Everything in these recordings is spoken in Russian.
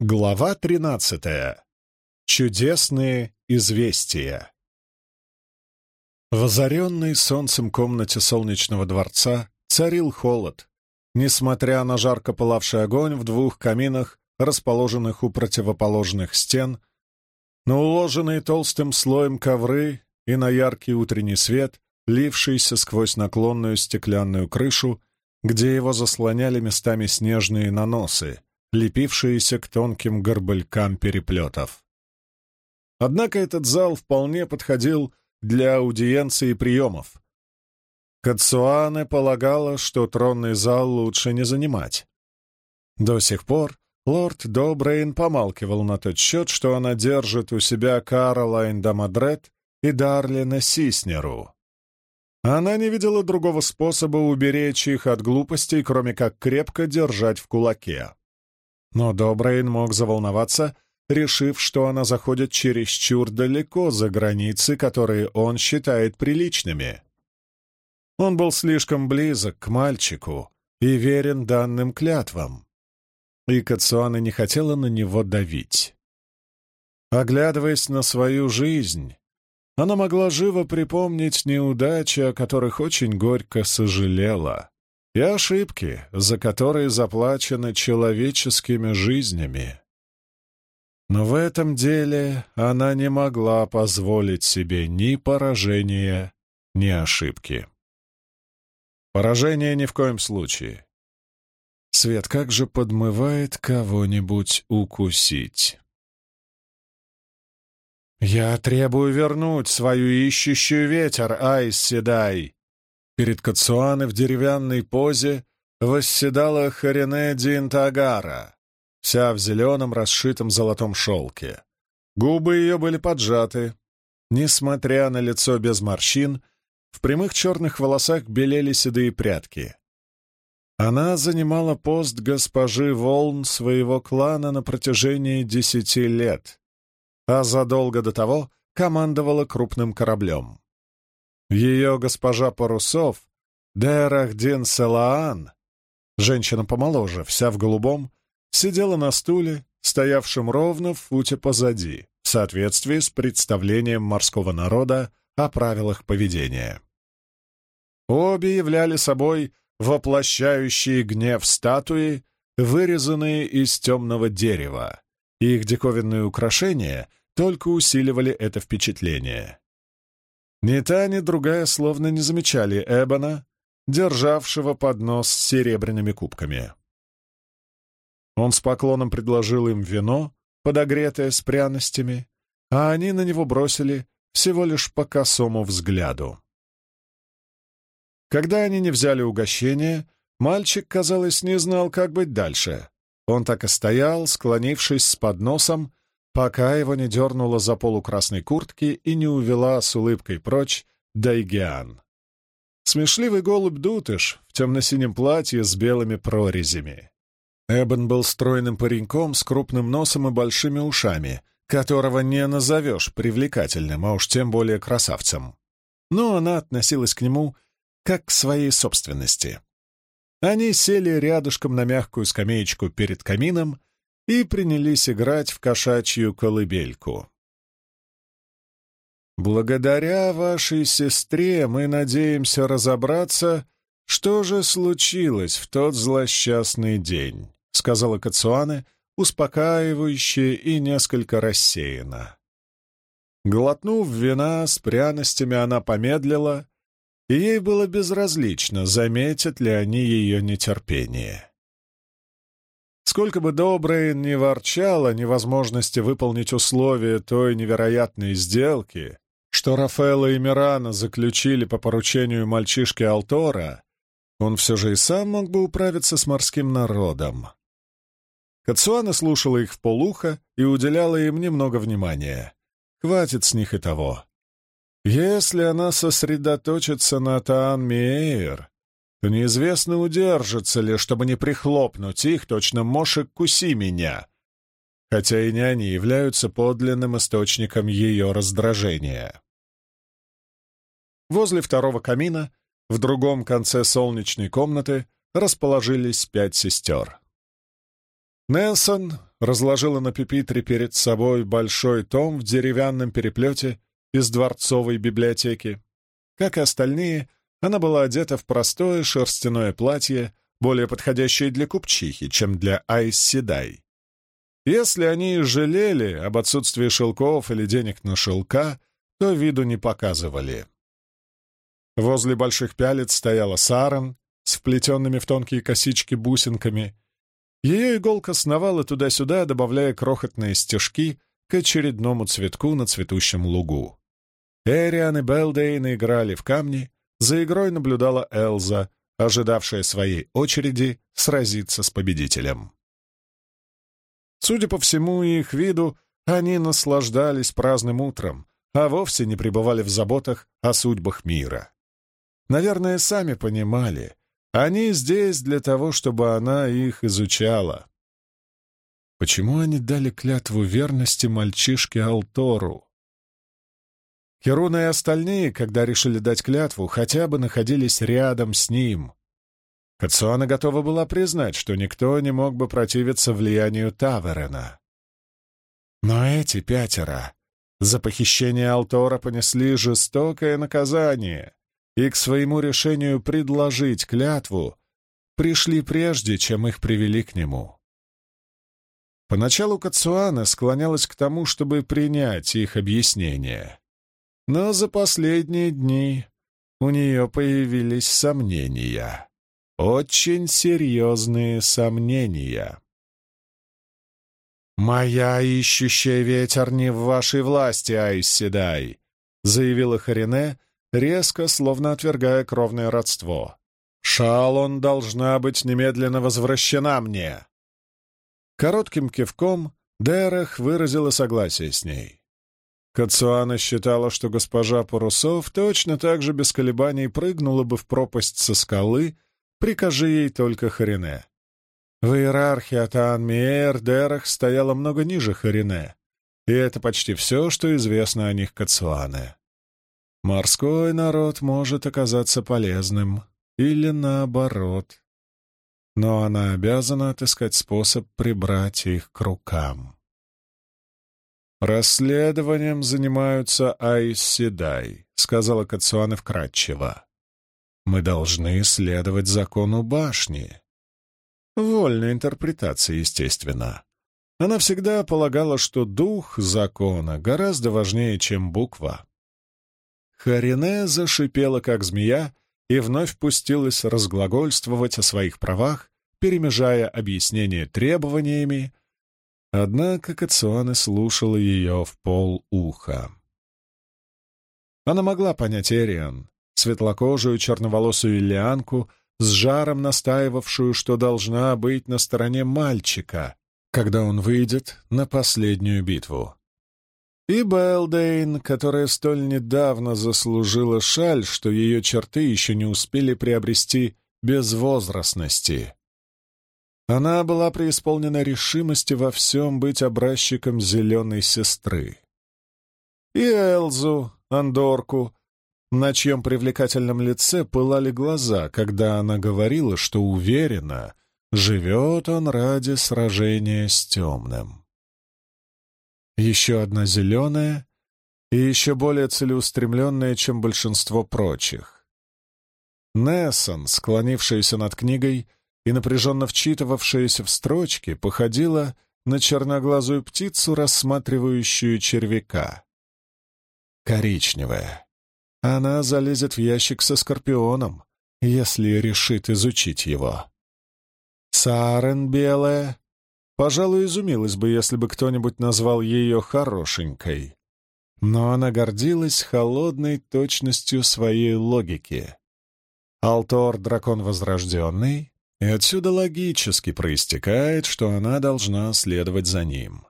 Глава тринадцатая. Чудесные известия. В озаренной солнцем комнате солнечного дворца царил холод, несмотря на жарко пылавший огонь в двух каминах, расположенных у противоположных стен, на уложенные толстым слоем ковры и на яркий утренний свет, лившийся сквозь наклонную стеклянную крышу, где его заслоняли местами снежные наносы — лепившиеся к тонким горбылькам переплетов. Однако этот зал вполне подходил для аудиенции приемов. Кацуане полагала, что тронный зал лучше не занимать. До сих пор лорд Добрейн помалкивал на тот счет, что она держит у себя Каролайн Дамадрет и Дарлина Сиснеру. Она не видела другого способа уберечь их от глупостей, кроме как крепко держать в кулаке. Но Добрейн мог заволноваться, решив, что она заходит чересчур далеко за границы, которые он считает приличными. Он был слишком близок к мальчику и верен данным клятвам. И Кацуана не хотела на него давить. Оглядываясь на свою жизнь, она могла живо припомнить неудачи, о которых очень горько сожалела и ошибки, за которые заплачено человеческими жизнями. Но в этом деле она не могла позволить себе ни поражения, ни ошибки. Поражение ни в коем случае. Свет как же подмывает кого-нибудь укусить. «Я требую вернуть свою ищущую ветер, Айс Седай!» Перед Кацуаны в деревянной позе восседала Харине Динтагара, вся в зеленом расшитом золотом шелке. Губы ее были поджаты. Несмотря на лицо без морщин, в прямых черных волосах белели седые прядки. Она занимала пост госпожи Волн своего клана на протяжении десяти лет, а задолго до того командовала крупным кораблем. Ее госпожа Парусов, Дерахдин Салаан, женщина помоложе, вся в голубом, сидела на стуле, стоявшем ровно в футе позади, в соответствии с представлением морского народа о правилах поведения. Обе являли собой воплощающие гнев статуи, вырезанные из темного дерева. Их диковинные украшения только усиливали это впечатление. Ни та, ни другая словно не замечали Эбона, державшего поднос с серебряными кубками. Он с поклоном предложил им вино, подогретое с пряностями, а они на него бросили всего лишь по косому взгляду. Когда они не взяли угощение, мальчик, казалось, не знал, как быть дальше. Он так и стоял, склонившись с подносом, пока его не дернула за полу красной куртки и не увела с улыбкой прочь Дайгиан. Смешливый голубь-дутыш в темно-синем платье с белыми прорезями. Эбен был стройным пареньком с крупным носом и большими ушами, которого не назовешь привлекательным, а уж тем более красавцем. Но она относилась к нему как к своей собственности. Они сели рядышком на мягкую скамеечку перед камином и принялись играть в кошачью колыбельку. «Благодаря вашей сестре мы надеемся разобраться, что же случилось в тот злосчастный день», — сказала Кацуане, успокаивающе и несколько рассеянно. Глотнув вина с пряностями, она помедлила, и ей было безразлично, заметят ли они ее нетерпение. Сколько бы Добрейн не ворчал о невозможности выполнить условия той невероятной сделки, что Рафаэла и Мирана заключили по поручению мальчишки Алтора, он все же и сам мог бы управиться с морским народом. Кацуана слушала их в полухо и уделяла им немного внимания. Хватит с них и того. Если она сосредоточится на Таан Миэйр, неизвестно, удержится ли, чтобы не прихлопнуть их, точно мошек куси меня, хотя и не они являются подлинным источником ее раздражения. Возле второго камина, в другом конце солнечной комнаты, расположились пять сестер. Нелсон, разложила на пепитре перед собой большой том в деревянном переплете из дворцовой библиотеки. Как и остальные, она была одета в простое шерстяное платье, более подходящее для купчихи, чем для Айс. Если они жалели об отсутствии шелков или денег на шелка, то виду не показывали. Возле больших пялец стояла Саран с вплетенными в тонкие косички бусинками. Ее иголка сновала туда-сюда, добавляя крохотные стежки к очередному цветку на цветущем лугу. Эриан и Белдейн играли в камни, за игрой наблюдала Элза, ожидавшая своей очереди сразиться с победителем. Судя по всему и их виду, они наслаждались праздным утром, а вовсе не пребывали в заботах о судьбах мира. Наверное, сами понимали, они здесь для того, чтобы она их изучала. Почему они дали клятву верности мальчишке Алтору? Херуна и остальные, когда решили дать клятву, хотя бы находились рядом с ним. Кацуана готова была признать, что никто не мог бы противиться влиянию Таверена. Но эти пятеро за похищение Алтора понесли жестокое наказание и к своему решению предложить клятву пришли прежде, чем их привели к нему. Поначалу Кацуана склонялась к тому, чтобы принять их объяснение. Но за последние дни у нее появились сомнения. Очень серьезные сомнения. «Моя ищущая ветер не в вашей власти, Айсседай», — заявила Харине, резко, словно отвергая кровное родство. «Шалон должна быть немедленно возвращена мне!» Коротким кивком Дерах выразила согласие с ней. Кацуана считала, что госпожа Парусов точно так же без колебаний прыгнула бы в пропасть со скалы, прикажи ей только Харине. В иерархии Атан Миэр Дерах стояла много ниже Харине, и это почти все, что известно о них Кацуане. Морской народ может оказаться полезным, или наоборот. Но она обязана отыскать способ прибрать их к рукам. «Расследованием занимаются Айсседай», — сказала Кацуана вкратчиво. «Мы должны следовать закону башни». Вольная интерпретация, естественно. Она всегда полагала, что дух закона гораздо важнее, чем буква. Харине зашипела, как змея, и вновь пустилась разглагольствовать о своих правах, перемежая объяснения требованиями, однако Кацуане слушала ее в пол уха. Она могла понять Эриан, светлокожую черноволосую Ильянку, с жаром настаивавшую, что должна быть на стороне мальчика, когда он выйдет на последнюю битву. И Белдейн, которая столь недавно заслужила шаль, что ее черты еще не успели приобрести безвозрастности. Она была преисполнена решимости во всем быть образчиком зеленой сестры. И Элзу, Андорку, на чьем привлекательном лице пылали глаза, когда она говорила, что уверена, живет он ради сражения с темным еще одна зеленая и еще более целеустремленная, чем большинство прочих. Нессон, склонившаяся над книгой и напряженно вчитывавшаяся в строчки, походила на черноглазую птицу, рассматривающую червяка. Коричневая. Она залезет в ящик со скорпионом, если решит изучить его. Сарен белая Пожалуй, изумилась бы, если бы кто-нибудь назвал ее хорошенькой. Но она гордилась холодной точностью своей логики. Алтор — дракон возрожденный, и отсюда логически проистекает, что она должна следовать за ним.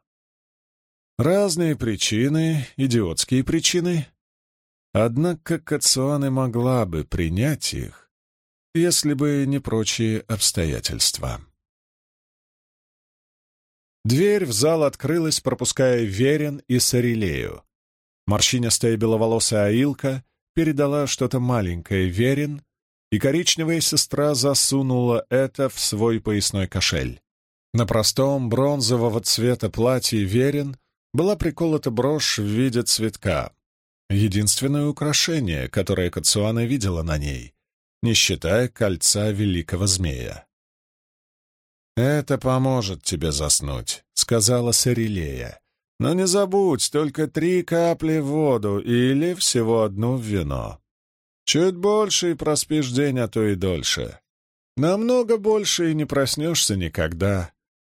Разные причины, идиотские причины. Однако Кацуаны могла бы принять их, если бы не прочие обстоятельства. Дверь в зал открылась, пропуская Верин и Сарилею. Морщинистая беловолосая Аилка передала что-то маленькое Верин, и коричневая сестра засунула это в свой поясной кошель. На простом бронзового цвета платье Верин была приколота брошь в виде цветка. Единственное украшение, которое Кацуана видела на ней, не считая кольца великого змея. «Это поможет тебе заснуть», — сказала Сарилея. «Но не забудь, только три капли в воду или всего одну в вино. Чуть больше и проспишь день, а то и дольше. Намного больше и не проснешься никогда.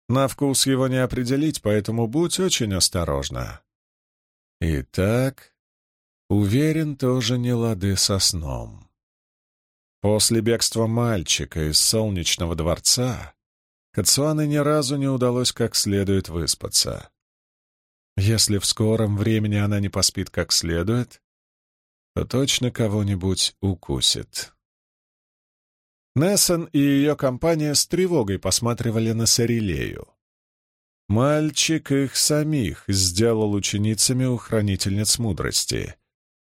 На вкус его не определить, поэтому будь очень осторожна». Итак, уверен, тоже не лады со сном. После бегства мальчика из солнечного дворца Кацуане ни разу не удалось как следует выспаться. Если в скором времени она не поспит как следует, то точно кого-нибудь укусит. Нессон и ее компания с тревогой посматривали на Сарилею. Мальчик их самих сделал ученицами у хранительниц мудрости,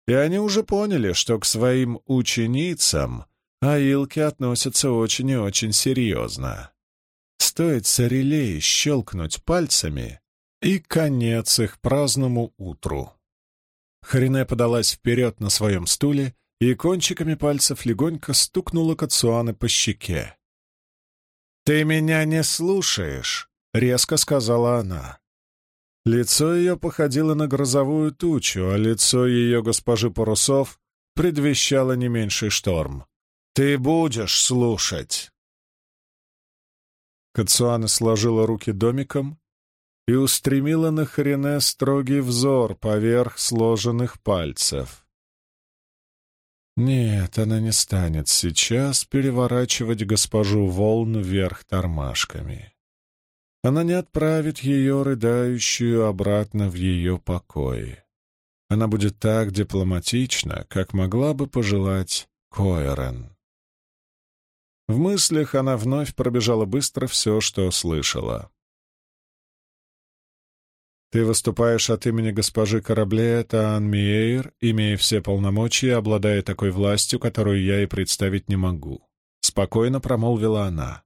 и они уже поняли, что к своим ученицам аилки относятся очень и очень серьезно. Стоит царелей щелкнуть пальцами, и конец их праздному утру. Харине подалась вперед на своем стуле и кончиками пальцев легонько стукнула Кацуаны по щеке. «Ты меня не слушаешь», — резко сказала она. Лицо ее походило на грозовую тучу, а лицо ее госпожи Парусов предвещало не меньший шторм. «Ты будешь слушать!» Кацуана сложила руки домиком и устремила на Харине строгий взор поверх сложенных пальцев. Нет, она не станет сейчас переворачивать госпожу волн вверх тормашками. Она не отправит ее, рыдающую, обратно в ее покой. Она будет так дипломатична, как могла бы пожелать Койерен. В мыслях она вновь пробежала быстро все, что слышала. «Ты выступаешь от имени госпожи Корабле Таан Миэйр, имея все полномочия, обладая такой властью, которую я и представить не могу», — спокойно промолвила она.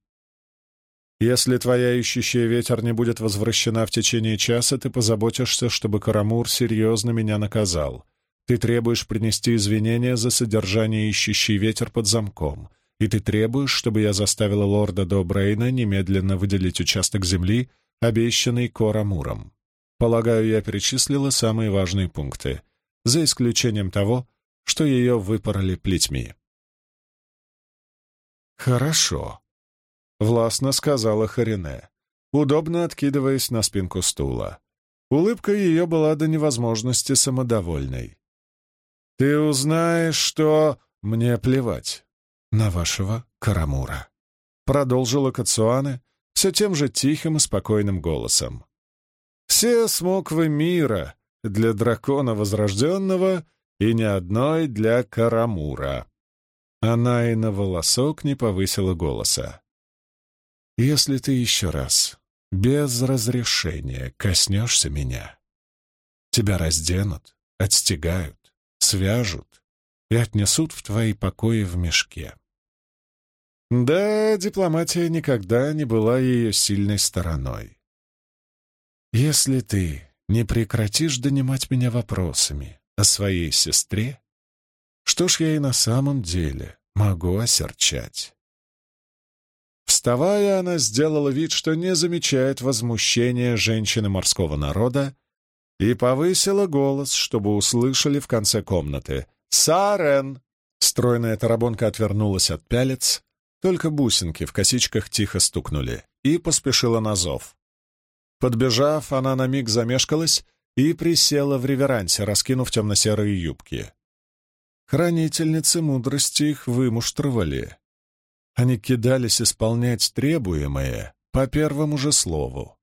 «Если твоя ищущая ветер не будет возвращена в течение часа, ты позаботишься, чтобы Карамур серьезно меня наказал. Ты требуешь принести извинения за содержание ищущий ветер под замком и ты требуешь, чтобы я заставила лорда Добрейна немедленно выделить участок земли, обещанный Корамуром. Полагаю, я перечислила самые важные пункты, за исключением того, что ее выпороли плетьми. «Хорошо», — властно сказала Харине, удобно откидываясь на спинку стула. Улыбка ее была до невозможности самодовольной. «Ты узнаешь, что...» «Мне плевать на вашего Карамура», — продолжила Кацуане все тем же тихим и спокойным голосом. «Все смоквы мира для дракона Возрожденного и ни одной для Карамура». Она и на волосок не повысила голоса. «Если ты еще раз, без разрешения, коснешься меня, тебя разденут, отстегают, свяжут и отнесут в твои покои в мешке. Да, дипломатия никогда не была ее сильной стороной. Если ты не прекратишь донимать меня вопросами о своей сестре, что ж я и на самом деле могу осерчать. Вставая, она сделала вид, что не замечает возмущения женщины морского народа и повысила голос, чтобы услышали в конце комнаты. «Сарен!» Стройная тарабонка отвернулась от пялец, только бусинки в косичках тихо стукнули, и поспешила на зов. Подбежав, она на миг замешкалась и присела в реверансе, раскинув темно-серые юбки. Хранительницы мудрости их вымуштровали. Они кидались исполнять требуемое по первому же слову.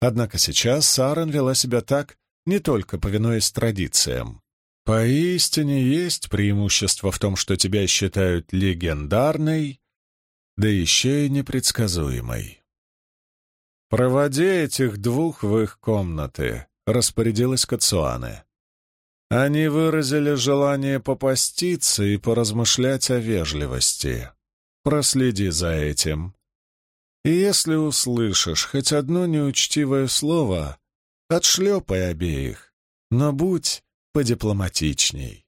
Однако сейчас Сарен вела себя так, не только повинуясь традициям. Поистине есть преимущество в том, что тебя считают легендарной, да еще и непредсказуемой. «Проводи этих двух в их комнаты», — распорядилась Кацуане. Они выразили желание попаститься и поразмышлять о вежливости. Проследи за этим. И если услышишь хоть одно неучтивое слово, отшлепай обеих, но будь подипломатичней.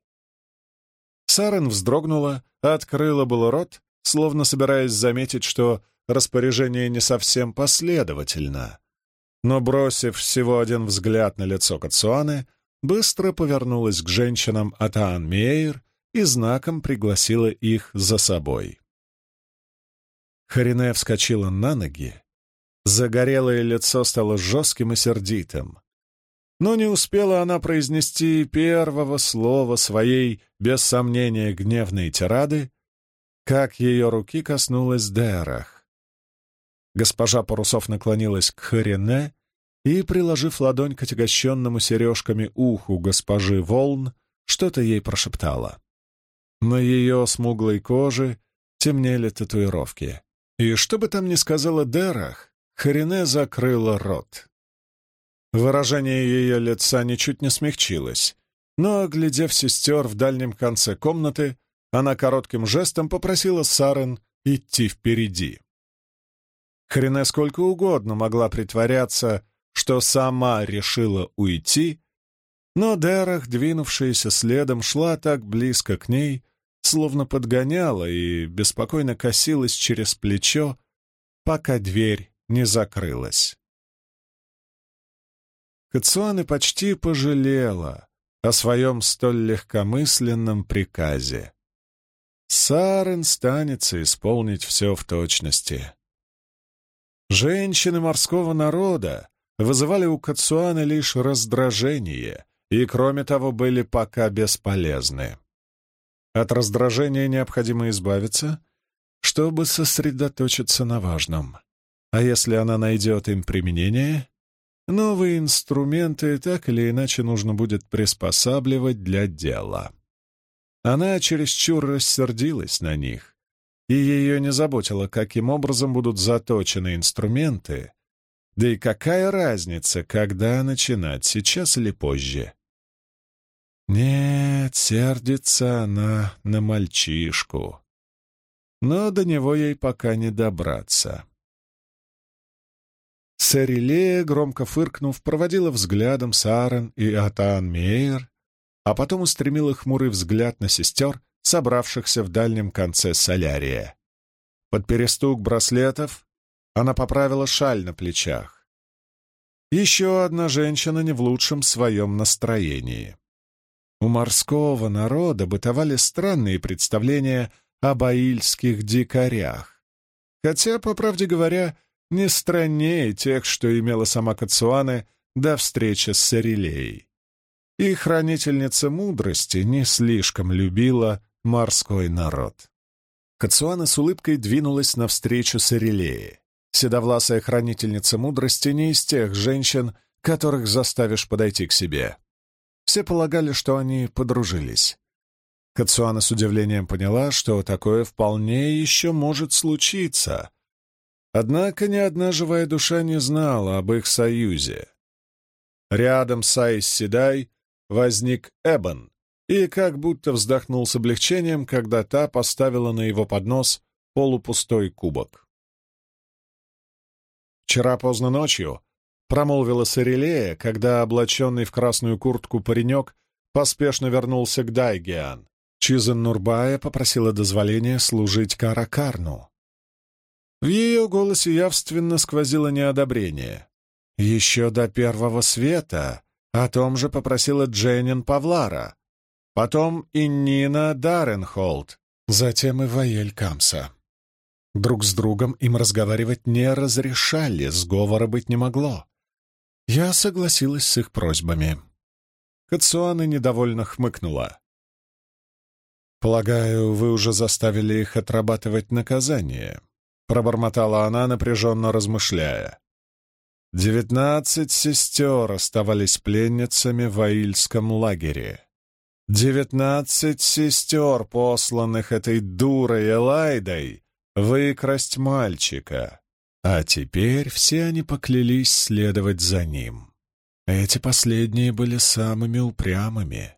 Сарен вздрогнула, открыла был рот, словно собираясь заметить, что распоряжение не совсем последовательно. Но, бросив всего один взгляд на лицо Кацуаны, быстро повернулась к женщинам Атаан Мейер и знаком пригласила их за собой. Харине вскочила на ноги. Загорелое лицо стало жестким и сердитым. Но не успела она произнести первого слова своей, без сомнения, гневной тирады, как ее руки коснулась Дерах. Госпожа Парусов наклонилась к Харине и, приложив ладонь к отягощенному сережками уху госпожи Волн, что-то ей прошептала. На ее смуглой коже темнели татуировки. И что бы там ни сказала Дерах, Харине закрыла рот. Выражение ее лица ничуть не смягчилось, но, глядев сестер в дальнем конце комнаты, она коротким жестом попросила Сарен идти впереди. Харине сколько угодно могла притворяться, что сама решила уйти, но Дерах, двинувшаяся следом, шла так близко к ней, словно подгоняла и беспокойно косилась через плечо, пока дверь не закрылась. Кацуаны почти пожалела о своем столь легкомысленном приказе. Сарен станется исполнить все в точности. Женщины морского народа вызывали у Кацуаны лишь раздражение и, кроме того, были пока бесполезны. От раздражения необходимо избавиться, чтобы сосредоточиться на важном. А если она найдет им применение, новые инструменты так или иначе нужно будет приспосабливать для дела. Она чересчур рассердилась на них, и ее не заботило, каким образом будут заточены инструменты, да и какая разница, когда начинать, сейчас или позже. Нет, сердится она на мальчишку. Но до него ей пока не добраться. Сарилея, громко фыркнув, проводила взглядом Сарен и Атан Мейер, а потом устремила хмурый взгляд на сестер, собравшихся в дальнем конце солярия. Под перестук браслетов она поправила шаль на плечах. Еще одна женщина не в лучшем своем настроении. У морского народа бытовали странные представления об аильских дикарях. Хотя, по правде говоря, не страннее тех, что имела сама Кацуане до встречи с Сарилеей. И хранительница мудрости не слишком любила морской народ. Кацуана с улыбкой двинулась навстречу Сарилее. Седовласая хранительница мудрости не из тех женщин, которых заставишь подойти к себе. Все полагали, что они подружились. Кацуана с удивлением поняла, что такое вполне еще может случиться. Однако ни одна живая душа не знала об их союзе. Рядом с Айс Седай возник Эбон и как будто вздохнул с облегчением, когда та поставила на его поднос полупустой кубок. Вчера поздно ночью промолвила Сарелея, когда облаченный в красную куртку паренек поспешно вернулся к Дайгиан. Чизен Нурбая попросила дозволения служить Каракарну. В ее голосе явственно сквозило неодобрение. Еще до первого света о том же попросила Дженнин Павлара, потом и Нина Даренхолд, затем и Ваель Камса. Друг с другом им разговаривать не разрешали, сговора быть не могло. Я согласилась с их просьбами. Кацуана недовольно хмыкнула. «Полагаю, вы уже заставили их отрабатывать наказание», — пробормотала она, напряженно размышляя. Девятнадцать сестер оставались пленницами в Аильском лагере. Девятнадцать сестер, посланных этой дурой Элайдой, выкрасть мальчика. А теперь все они поклялись следовать за ним. Эти последние были самыми упрямыми.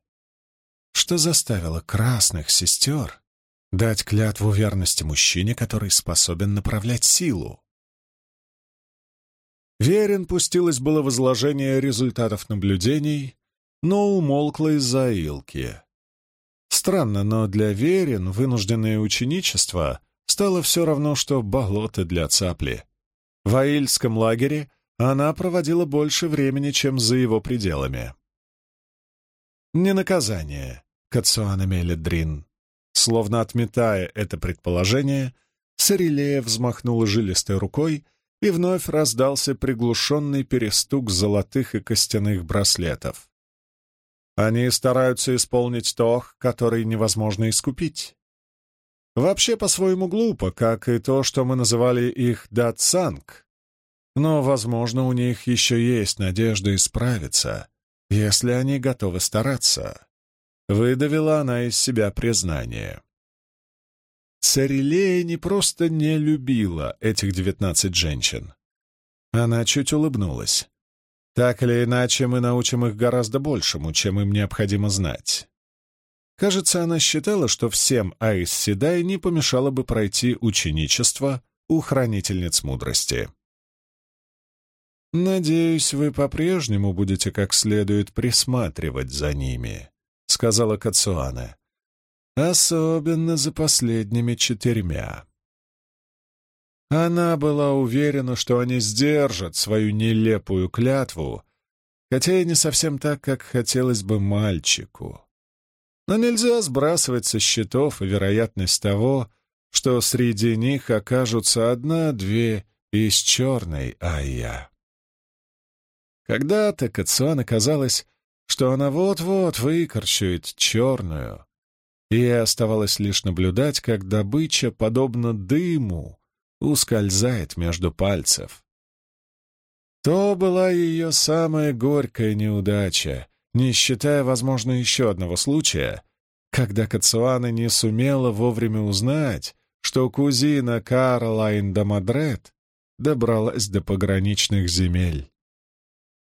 Что заставило красных сестер дать клятву верности мужчине, который способен направлять силу? Верин пустилась было в изложение результатов наблюдений, но умолкла из-за Илки. Странно, но для Верин вынужденное ученичество стало все равно, что болото для цапли. В Аильском лагере она проводила больше времени, чем за его пределами. Не наказание, Кацуана Меледрин. Словно отметая это предположение, Сарилея взмахнула жилистой рукой, и вновь раздался приглушенный перестук золотых и костяных браслетов. Они стараются исполнить то, который невозможно искупить. Вообще по-своему глупо, как и то, что мы называли их датсанг. Но, возможно, у них еще есть надежда исправиться, если они готовы стараться. Выдавила она из себя признание. Царилея не просто не любила этих девятнадцать женщин. Она чуть улыбнулась. Так или иначе, мы научим их гораздо большему, чем им необходимо знать. Кажется, она считала, что всем Айс Седай не помешало бы пройти ученичество у хранительниц мудрости. «Надеюсь, вы по-прежнему будете как следует присматривать за ними», — сказала Кацуана. Особенно за последними четырьмя. Она была уверена, что они сдержат свою нелепую клятву, хотя и не совсем так, как хотелось бы мальчику. Но нельзя сбрасывать со счетов и вероятность того, что среди них окажутся одна-две из черной Айя. Когда-то Кацуана казалось, что она вот-вот выкорчует черную, и оставалось лишь наблюдать, как добыча, подобно дыму, ускользает между пальцев. То была ее самая горькая неудача, не считая, возможно, еще одного случая, когда Кацуана не сумела вовремя узнать, что кузина Каролайн Дамадрет добралась до пограничных земель.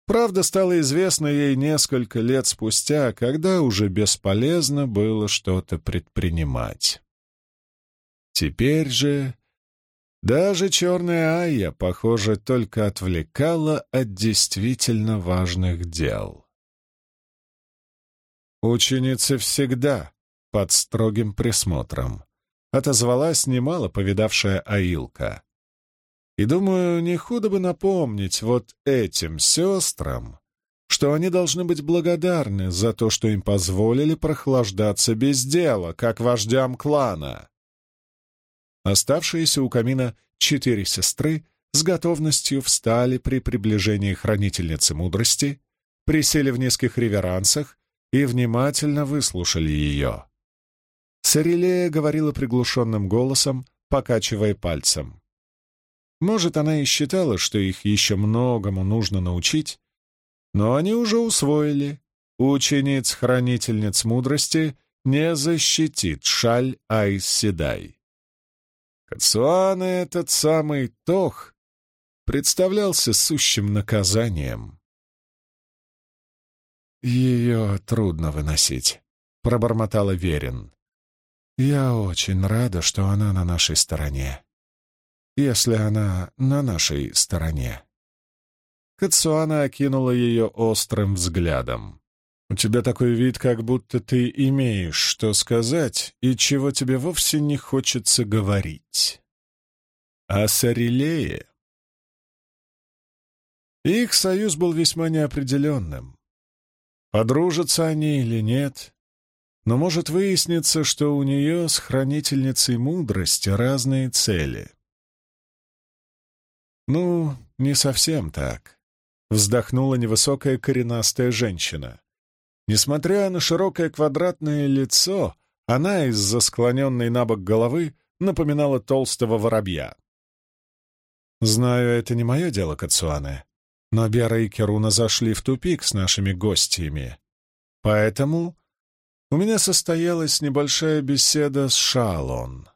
Правда стало известно ей несколько лет спустя, когда уже бесполезно было что-то предпринимать. Теперь же даже черная Айя, похоже, только отвлекала от действительно важных дел. Ученица всегда под строгим присмотром. Отозвалась немало повидавшая Аилка. И думаю, не худо бы напомнить вот этим сестрам, что они должны быть благодарны за то, что им позволили прохлаждаться без дела, как вождям клана. Оставшиеся у камина четыре сестры с готовностью встали при приближении хранительницы мудрости, присели в низких реверансах и внимательно выслушали ее. Сарелея говорила приглушенным голосом, покачивая пальцем. Может, она и считала, что их еще многому нужно научить, но они уже усвоили. Учениц-хранительниц мудрости не защитит шаль Айс Седай. Кацуана этот самый Тох представлялся сущим наказанием. «Ее трудно выносить», — пробормотала Верин. «Я очень рада, что она на нашей стороне если она на нашей стороне. Кацуана окинула ее острым взглядом. «У тебя такой вид, как будто ты имеешь что сказать и чего тебе вовсе не хочется говорить. А Сарилее...» Их союз был весьма неопределенным. Подружатся они или нет, но может выясниться, что у нее с хранительницей мудрости разные цели. «Ну, не совсем так», — вздохнула невысокая коренастая женщина. Несмотря на широкое квадратное лицо, она из-за склоненной на бок головы напоминала толстого воробья. «Знаю, это не мое дело, Кацуане, но Бера и Керуна зашли в тупик с нашими гостями. Поэтому у меня состоялась небольшая беседа с Шалон.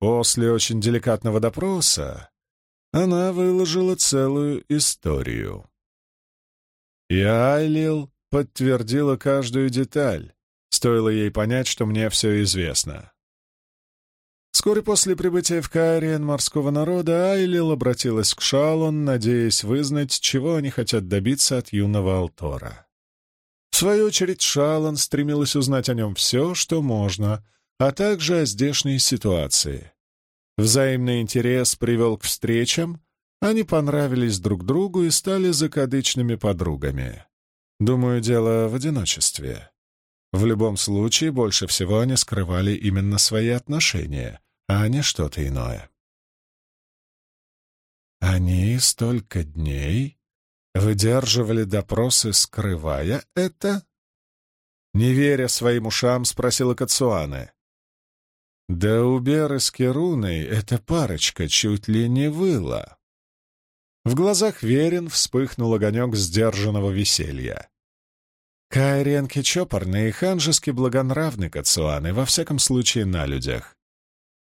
После очень деликатного допроса она выложила целую историю. И Айлил подтвердила каждую деталь, стоило ей понять, что мне все известно. Вскоре после прибытия в Каириен морского народа Айлил обратилась к Шалон, надеясь вызнать, чего они хотят добиться от юного Алтора. В свою очередь Шалон стремилась узнать о нем все, что можно, а также о здешней ситуации. Взаимный интерес привел к встречам, они понравились друг другу и стали закадычными подругами. Думаю, дело в одиночестве. В любом случае, больше всего они скрывали именно свои отношения, а не что-то иное. Они столько дней выдерживали допросы, скрывая это? Не веря своим ушам, спросила Кацуаны. Да у Беры с Керуной эта парочка чуть ли не выла. В глазах Верин вспыхнул огонек сдержанного веселья. Кайренки чопорные и ханжески благонравны Кацуаны, во всяком случае на людях.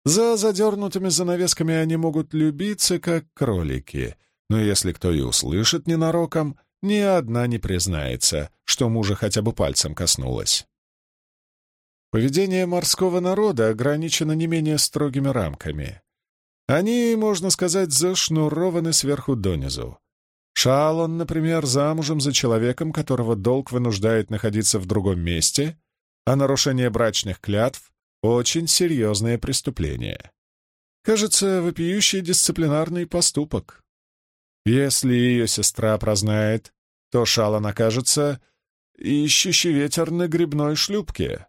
За задернутыми занавесками они могут любиться, как кролики, но если кто и услышит ненароком, ни одна не признается, что мужа хотя бы пальцем коснулась. Поведение морского народа ограничено не менее строгими рамками. Они, можно сказать, зашнурованы сверху донизу. Шалон, например, замужем за человеком, которого долг вынуждает находиться в другом месте, а нарушение брачных клятв — очень серьезное преступление. Кажется, вопиющий дисциплинарный поступок. Если ее сестра прознает, то Шалон окажется ищущий ветер на грибной шлюпке.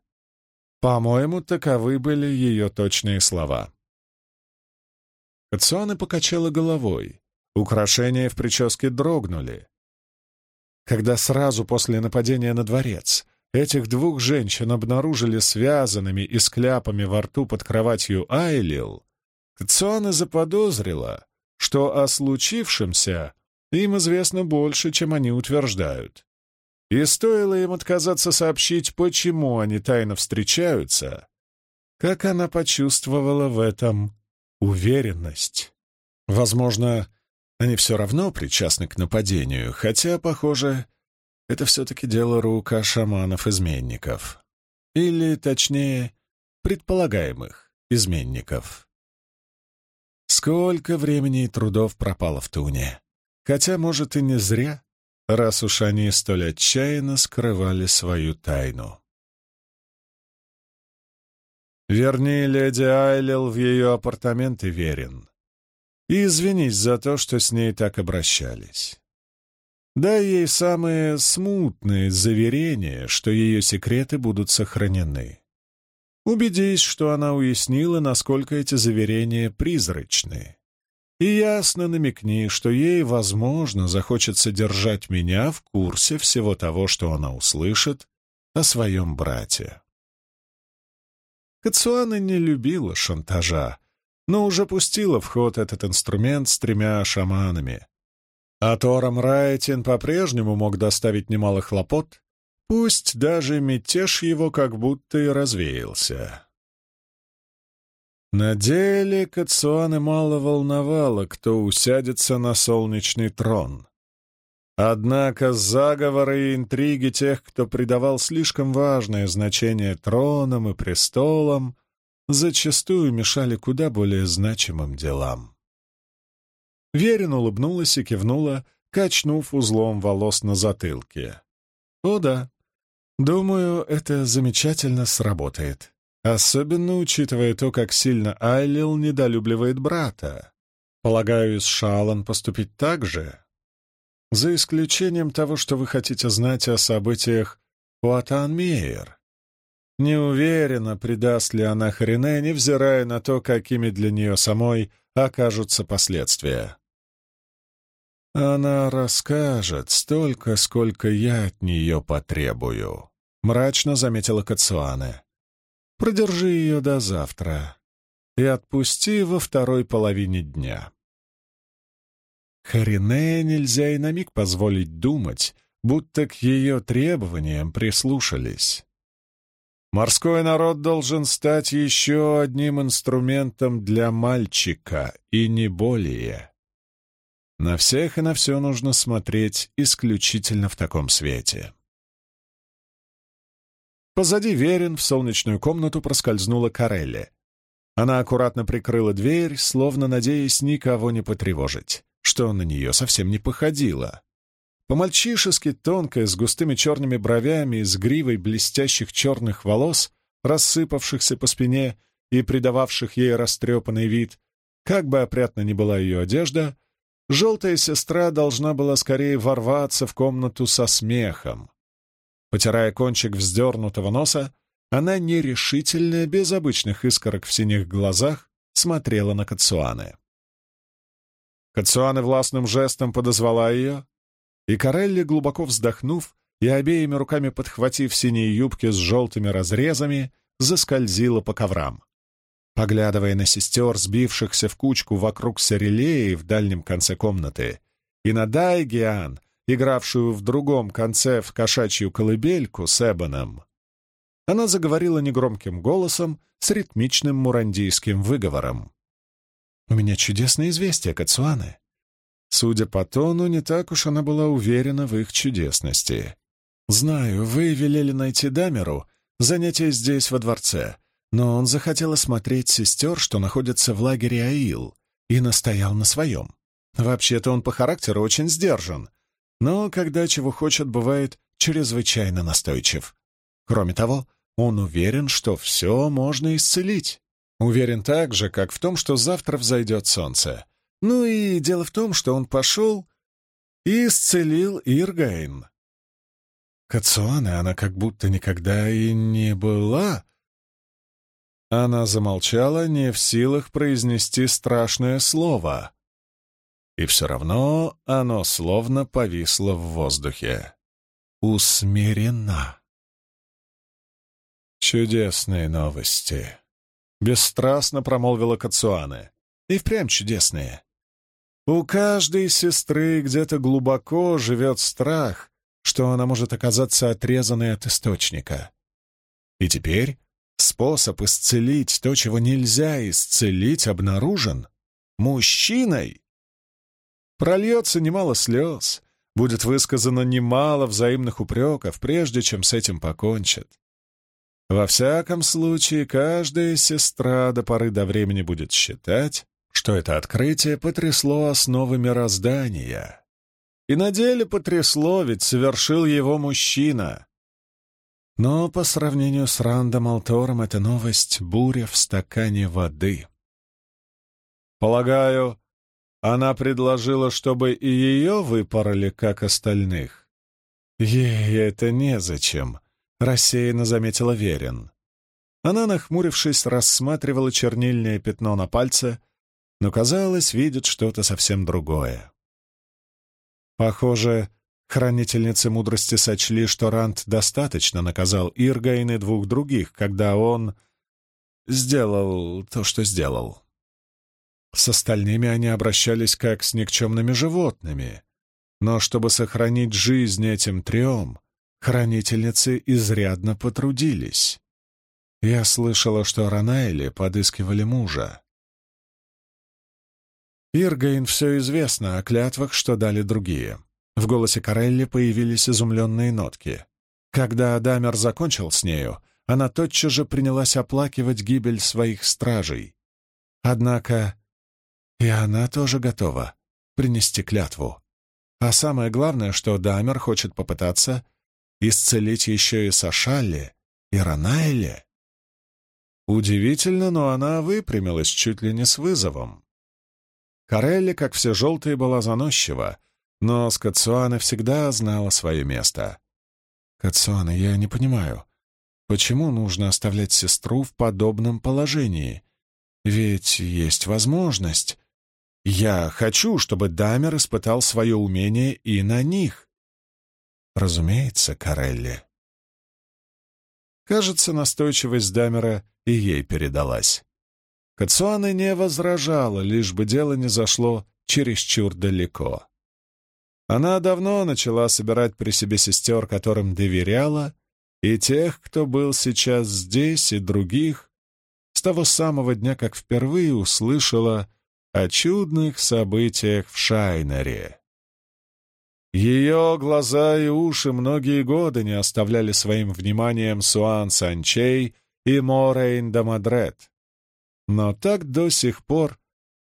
По-моему, таковы были ее точные слова. Кацуана покачала головой. Украшения в прическе дрогнули. Когда сразу после нападения на дворец этих двух женщин обнаружили связанными и с кляпами во рту под кроватью Айлил, Кацуана заподозрила, что о случившемся им известно больше, чем они утверждают. И стоило им отказаться сообщить, почему они тайно встречаются, как она почувствовала в этом уверенность. Возможно, они все равно причастны к нападению, хотя, похоже, это все-таки дело рук шаманов-изменников. Или, точнее, предполагаемых изменников. Сколько времени и трудов пропало в Туне. Хотя, может, и не зря, раз уж они столь отчаянно скрывали свою тайну. Верни леди Айлел в ее апартаменты верен и извинись за то, что с ней так обращались. Дай ей самые смутные заверения, что ее секреты будут сохранены. Убедись, что она уяснила, насколько эти заверения призрачны. И ясно намекни, что ей, возможно, захочется держать меня в курсе всего того, что она услышит о своем брате. Кацуана не любила шантажа, но уже пустила в ход этот инструмент с тремя шаманами. А Тором Райтин по-прежнему мог доставить немало хлопот, пусть даже мятеж его как будто и развеялся. На деле Кацуаны мало волновало, кто усядется на солнечный трон. Однако заговоры и интриги тех, кто придавал слишком важное значение тронам и престолам, зачастую мешали куда более значимым делам. Верин улыбнулась и кивнула, качнув узлом волос на затылке. «О да, думаю, это замечательно сработает, особенно учитывая то, как сильно Айлил недолюбливает брата. Полагаю, с Шалан поступить так же?» за исключением того, что вы хотите знать о событиях Уатан Мейер. Не уверена, предаст ли она Харине, невзирая на то, какими для нее самой окажутся последствия. Она расскажет столько, сколько я от нее потребую, — мрачно заметила Кацуане. Продержи ее до завтра и отпусти во второй половине дня. Харине нельзя и на миг позволить думать, будто к ее требованиям прислушались. Морской народ должен стать еще одним инструментом для мальчика, и не более. На всех и на все нужно смотреть исключительно в таком свете. Позади Верин в солнечную комнату проскользнула Карелли. Она аккуратно прикрыла дверь, словно надеясь никого не потревожить, что на нее совсем не походило. По-мальчишески тонкая, с густыми черными бровями и с гривой блестящих черных волос, рассыпавшихся по спине и придававших ей растрепанный вид, как бы опрятна ни была ее одежда, желтая сестра должна была скорее ворваться в комнату со смехом. Потирая кончик вздернутого носа, она нерешительно, без обычных искорок в синих глазах, смотрела на Кацуаны. Кацуаны властным жестом подозвала ее, и Карелли, глубоко вздохнув и обеими руками подхватив синие юбки с желтыми разрезами, заскользила по коврам. Поглядывая на сестер, сбившихся в кучку вокруг сорелеи в дальнем конце комнаты, и на Дайгиан, игравшую в другом конце в кошачью колыбельку с Эбоном, она заговорила негромким голосом с ритмичным мурандийским выговором. «У меня чудесное известие, Кацуаны. Судя по тону, не так уж она была уверена в их чудесности. «Знаю, вы велели найти Дамеру, занятие здесь, во дворце, но он захотел осмотреть сестер, что находятся в лагере Аил, и настоял на своем. Вообще-то он по характеру очень сдержан, но когда чего хочет, бывает чрезвычайно настойчив. Кроме того, он уверен, что все можно исцелить. Уверен так же, как в том, что завтра взойдет солнце. Ну и дело в том, что он пошел и исцелил Иргайн. Кацуана она как будто никогда и не была. Она замолчала, не в силах произнести страшное слово. И все равно оно словно повисло в воздухе. Усмирена. «Чудесные новости», — бесстрастно промолвила Кацуане. «И впрямь чудесные. У каждой сестры где-то глубоко живет страх, что она может оказаться отрезанной от источника. И теперь способ исцелить то, чего нельзя исцелить, обнаружен мужчиной. Прольется немало слез, будет высказано немало взаимных упреков, прежде чем с этим покончат. Во всяком случае, каждая сестра до поры до времени будет считать, что это открытие потрясло основы мироздания. И на деле потрясло, ведь совершил его мужчина. Но по сравнению с Рандом Алтором эта новость — буря в стакане воды. Полагаю, она предложила, чтобы и ее выпороли, как остальных. Ей это незачем, — рассеянно заметила Верин. Она, нахмурившись, рассматривала чернильное пятно на пальце — но, казалось, видит что-то совсем другое. Похоже, хранительницы мудрости сочли, что Рант достаточно наказал Иргайн и двух других, когда он сделал то, что сделал. С остальными они обращались как с никчемными животными, но чтобы сохранить жизнь этим трем, хранительницы изрядно потрудились. Я слышала, что Ранаэли подыскивали мужа. Иргейн все известно о клятвах, что дали другие. В голосе Карелли появились изумленные нотки. Когда Адамер закончил с нею, она тотчас же принялась оплакивать гибель своих стражей. Однако и она тоже готова принести клятву. А самое главное, что Дамер хочет попытаться исцелить еще и Сашалли и Ранайле. Удивительно, но она выпрямилась чуть ли не с вызовом. Карелли, как все желтые, была заносчива, но с Кацуана всегда знала свое место. «Кацуана, я не понимаю, почему нужно оставлять сестру в подобном положении? Ведь есть возможность. Я хочу, чтобы Дамер испытал свое умение и на них». «Разумеется, Карелли». Кажется, настойчивость Дамера и ей передалась. Кацуана не возражала, лишь бы дело не зашло чересчур далеко. Она давно начала собирать при себе сестер, которым доверяла, и тех, кто был сейчас здесь, и других, с того самого дня, как впервые услышала о чудных событиях в Шайнере. Ее глаза и уши многие годы не оставляли своим вниманием Суан Санчей и Морейн Дамадрет, но так до сих пор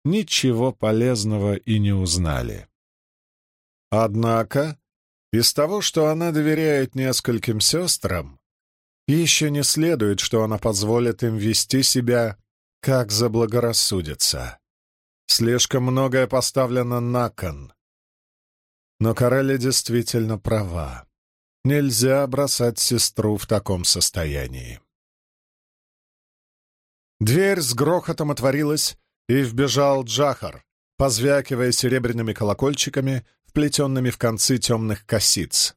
ничего полезного и не узнали. Однако, из того, что она доверяет нескольким сестрам, еще не следует, что она позволит им вести себя, как заблагорассудится. Слишком многое поставлено на кон. Но Карелли действительно права. Нельзя бросать сестру в таком состоянии. Дверь с грохотом отворилась, и вбежал Джахар, позвякивая серебряными колокольчиками, вплетенными в концы темных косиц.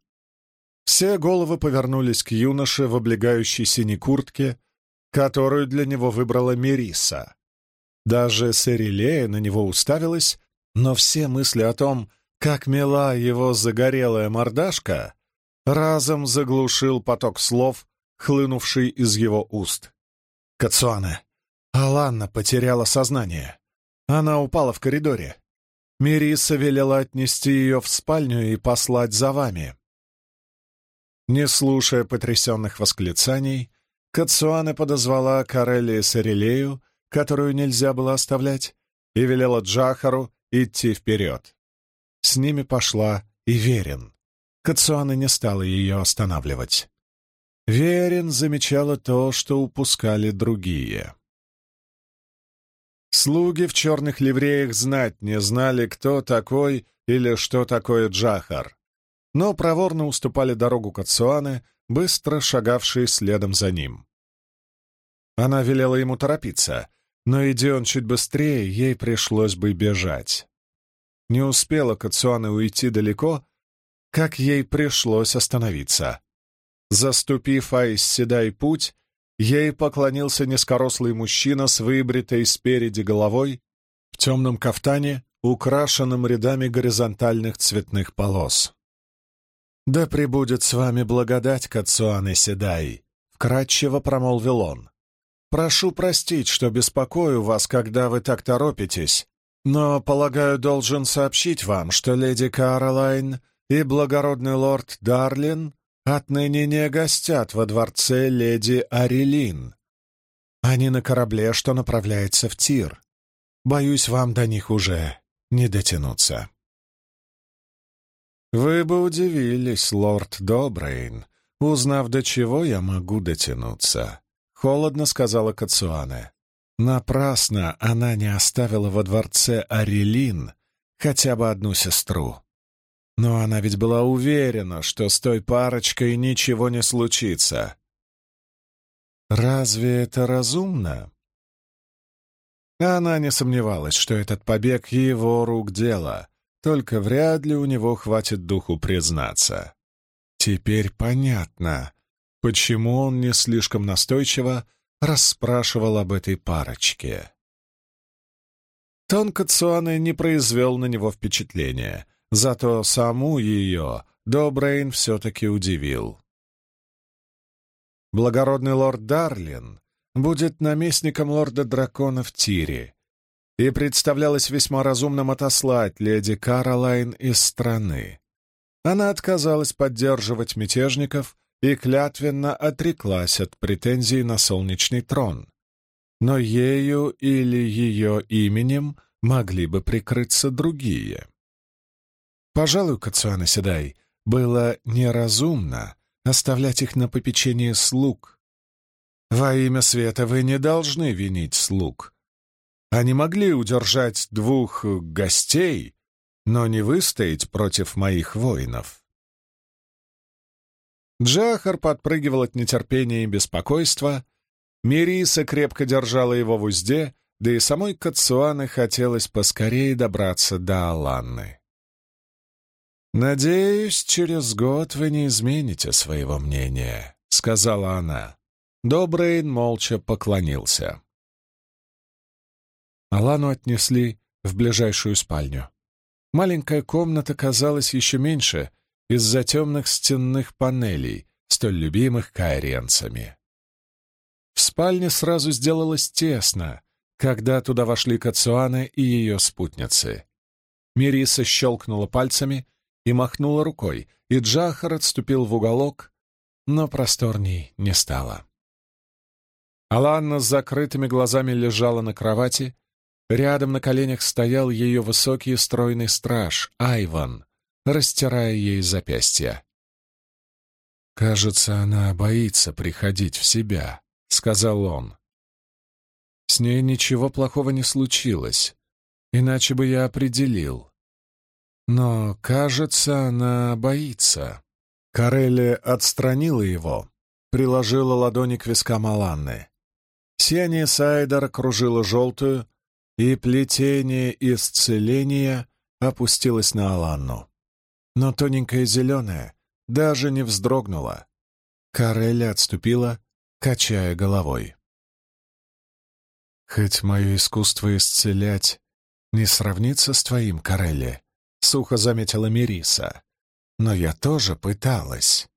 Все головы повернулись к юноше в облегающей синей куртке, которую для него выбрала Мериса. Даже Сарилея на него уставилась, но все мысли о том, как мила его загорелая мордашка, разом заглушил поток слов, хлынувший из его уст. «Кацуане, Аланна потеряла сознание. Она упала в коридоре. Мириса велела отнести ее в спальню и послать за вами». Не слушая потрясенных восклицаний, Кацуане подозвала Карелли Сарелею, которую нельзя было оставлять, и велела Джахару идти вперед. С ними пошла и Верин. Кацуана не стала ее останавливать. Верин замечала то, что упускали другие. Слуги в черных ливреях знать не знали, кто такой или что такое Джахар, но проворно уступали дорогу Кацуане, быстро шагавшие следом за ним. Она велела ему торопиться, но, идя он чуть быстрее, ей пришлось бы бежать. Не успела Кацуана уйти далеко, как ей пришлось остановиться. Заступив Айс Седай путь, ей поклонился низкорослый мужчина с выбритой спереди головой в темном кафтане, украшенном рядами горизонтальных цветных полос. «Да пребудет с вами благодать, Кацуаны Седай!» — вкратчиво промолвил он. «Прошу простить, что беспокою вас, когда вы так торопитесь, но, полагаю, должен сообщить вам, что леди Каролайн и благородный лорд Дарлин отныне не гостят во дворце леди Арилин. Они на корабле, что направляется в Тир. Боюсь, вам до них уже не дотянуться. Вы бы удивились, лорд Добрейн, узнав, до чего я могу дотянуться. Холодно сказала Кацуане. Напрасно она не оставила во дворце Арилин хотя бы одну сестру. Но она ведь была уверена, что с той парочкой ничего не случится. Разве это разумно? Она не сомневалась, что этот побег его рук дело, только вряд ли у него хватит духу признаться. Теперь понятно, почему он не слишком настойчиво расспрашивал об этой парочке. Тон Кацуаны не произвел на него впечатления, зато саму ее Добрейн все-таки удивил. Благородный лорд Дарлин будет наместником лорда-дракона в Тире, и представлялось весьма разумным отослать леди Каролайн из страны. Она отказалась поддерживать мятежников и клятвенно отреклась от претензий на солнечный трон. Но ею или ее именем могли бы прикрыться другие. Пожалуй, Кацуана Седай, было неразумно оставлять их на попечение слуг. Во имя света вы не должны винить слуг. Они могли удержать двух гостей, но не выстоять против моих воинов. Джахар подпрыгивал от нетерпения и беспокойства. Мириса крепко держала его в узде, да и самой Кацуаны хотелось поскорее добраться до Аланны. «Надеюсь, через год вы не измените своего мнения», — сказала она. Добрейн молча поклонился. Алану отнесли в ближайшую спальню. Маленькая комната казалась еще меньше, из-за темных стенных панелей, столь любимых кайриенцами. В спальне сразу сделалось тесно, когда туда вошли Кацуана и ее спутницы. Мириса щелкнула пальцами и махнула рукой, и Джахар отступил в уголок, но просторней не стало. Аланна с закрытыми глазами лежала на кровати. Рядом на коленях стоял ее высокий стройный страж, Айван, растирая ей запястья. «Кажется, она боится приходить в себя», — сказал он. «С ней ничего плохого не случилось, иначе бы я определил. Но, кажется, она боится». Карелли отстранила его, приложила ладони к вискам Аланны. Сияние Сайдер кружило желтую, и плетение исцеления опустилось на Аланну. Но тоненькая зеленая даже не вздрогнула. Карелли отступила, качая головой. «Хоть мое искусство исцелять не сравнится с твоим, Карелли», — сухо заметила Мириса, — «но я тоже пыталась».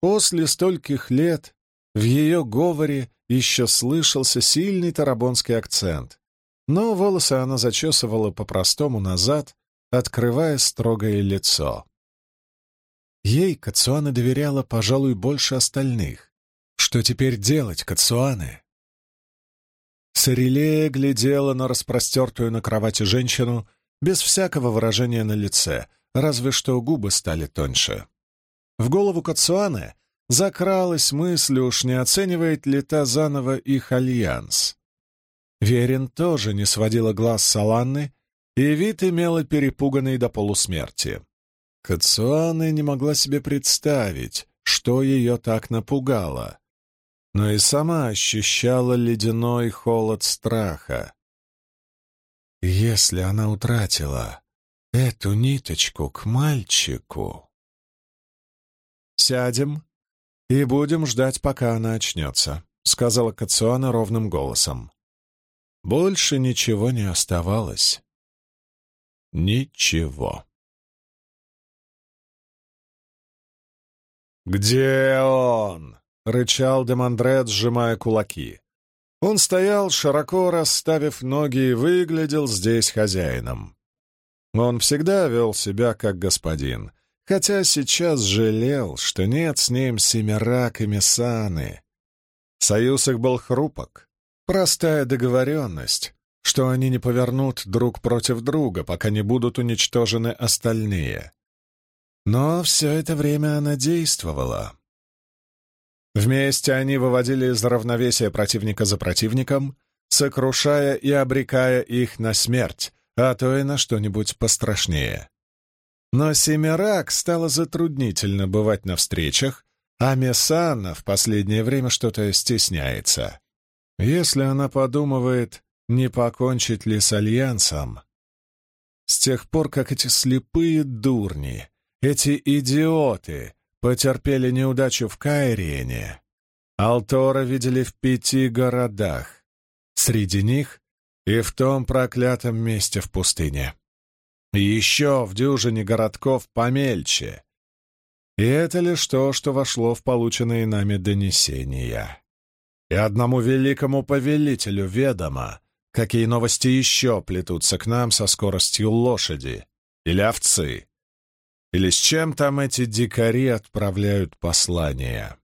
После стольких лет в ее говоре еще слышался сильный тарабонский акцент, но волосы она зачесывала по-простому назад, открывая строгое лицо. Ей Кацуана доверяла, пожалуй, больше остальных. Что теперь делать, Кацуаны? Сарелея глядела на распростертую на кровати женщину без всякого выражения на лице, разве что губы стали тоньше. В голову Кацуаны закралась мысль, уж не оценивает ли та заново их альянс. Верин тоже не сводила глаз с Аланны, и вид имела перепуганный до полусмерти. Кацуана не могла себе представить, что ее так напугало, но и сама ощущала ледяной холод страха. Если она утратила эту ниточку к мальчику... «Сядем и будем ждать, пока она очнется», — сказала Кацуана ровным голосом. Больше ничего не оставалось. Ничего. «Где он?» — рычал Демандрет, сжимая кулаки. Он стоял, широко расставив ноги, и выглядел здесь хозяином. Он всегда вел себя как господин, хотя сейчас жалел, что нет с ним Семирак и Мессаны. Союз их был хрупок, простая договоренность, что они не повернут друг против друга, пока не будут уничтожены остальные. Но все это время она действовала. Вместе они выводили из равновесия противника за противником, сокрушая и обрекая их на смерть, а то и на что-нибудь пострашнее. Но Семирак стало затруднительно бывать на встречах, а Мессана в последнее время что-то стесняется. Если она подумывает, не покончить ли с Альянсом, с тех пор, как эти слепые дурни эти идиоты потерпели неудачу в Кайрене. Алтора видели в пяти городах. Среди них и в том проклятом месте в пустыне. Еще в дюжине городков помельче. И это лишь то, что вошло в полученные нами донесения. И одному великому повелителю ведомо, какие новости еще плетутся к нам со скоростью лошади или овцы. Или с чем там эти дикари отправляют послания?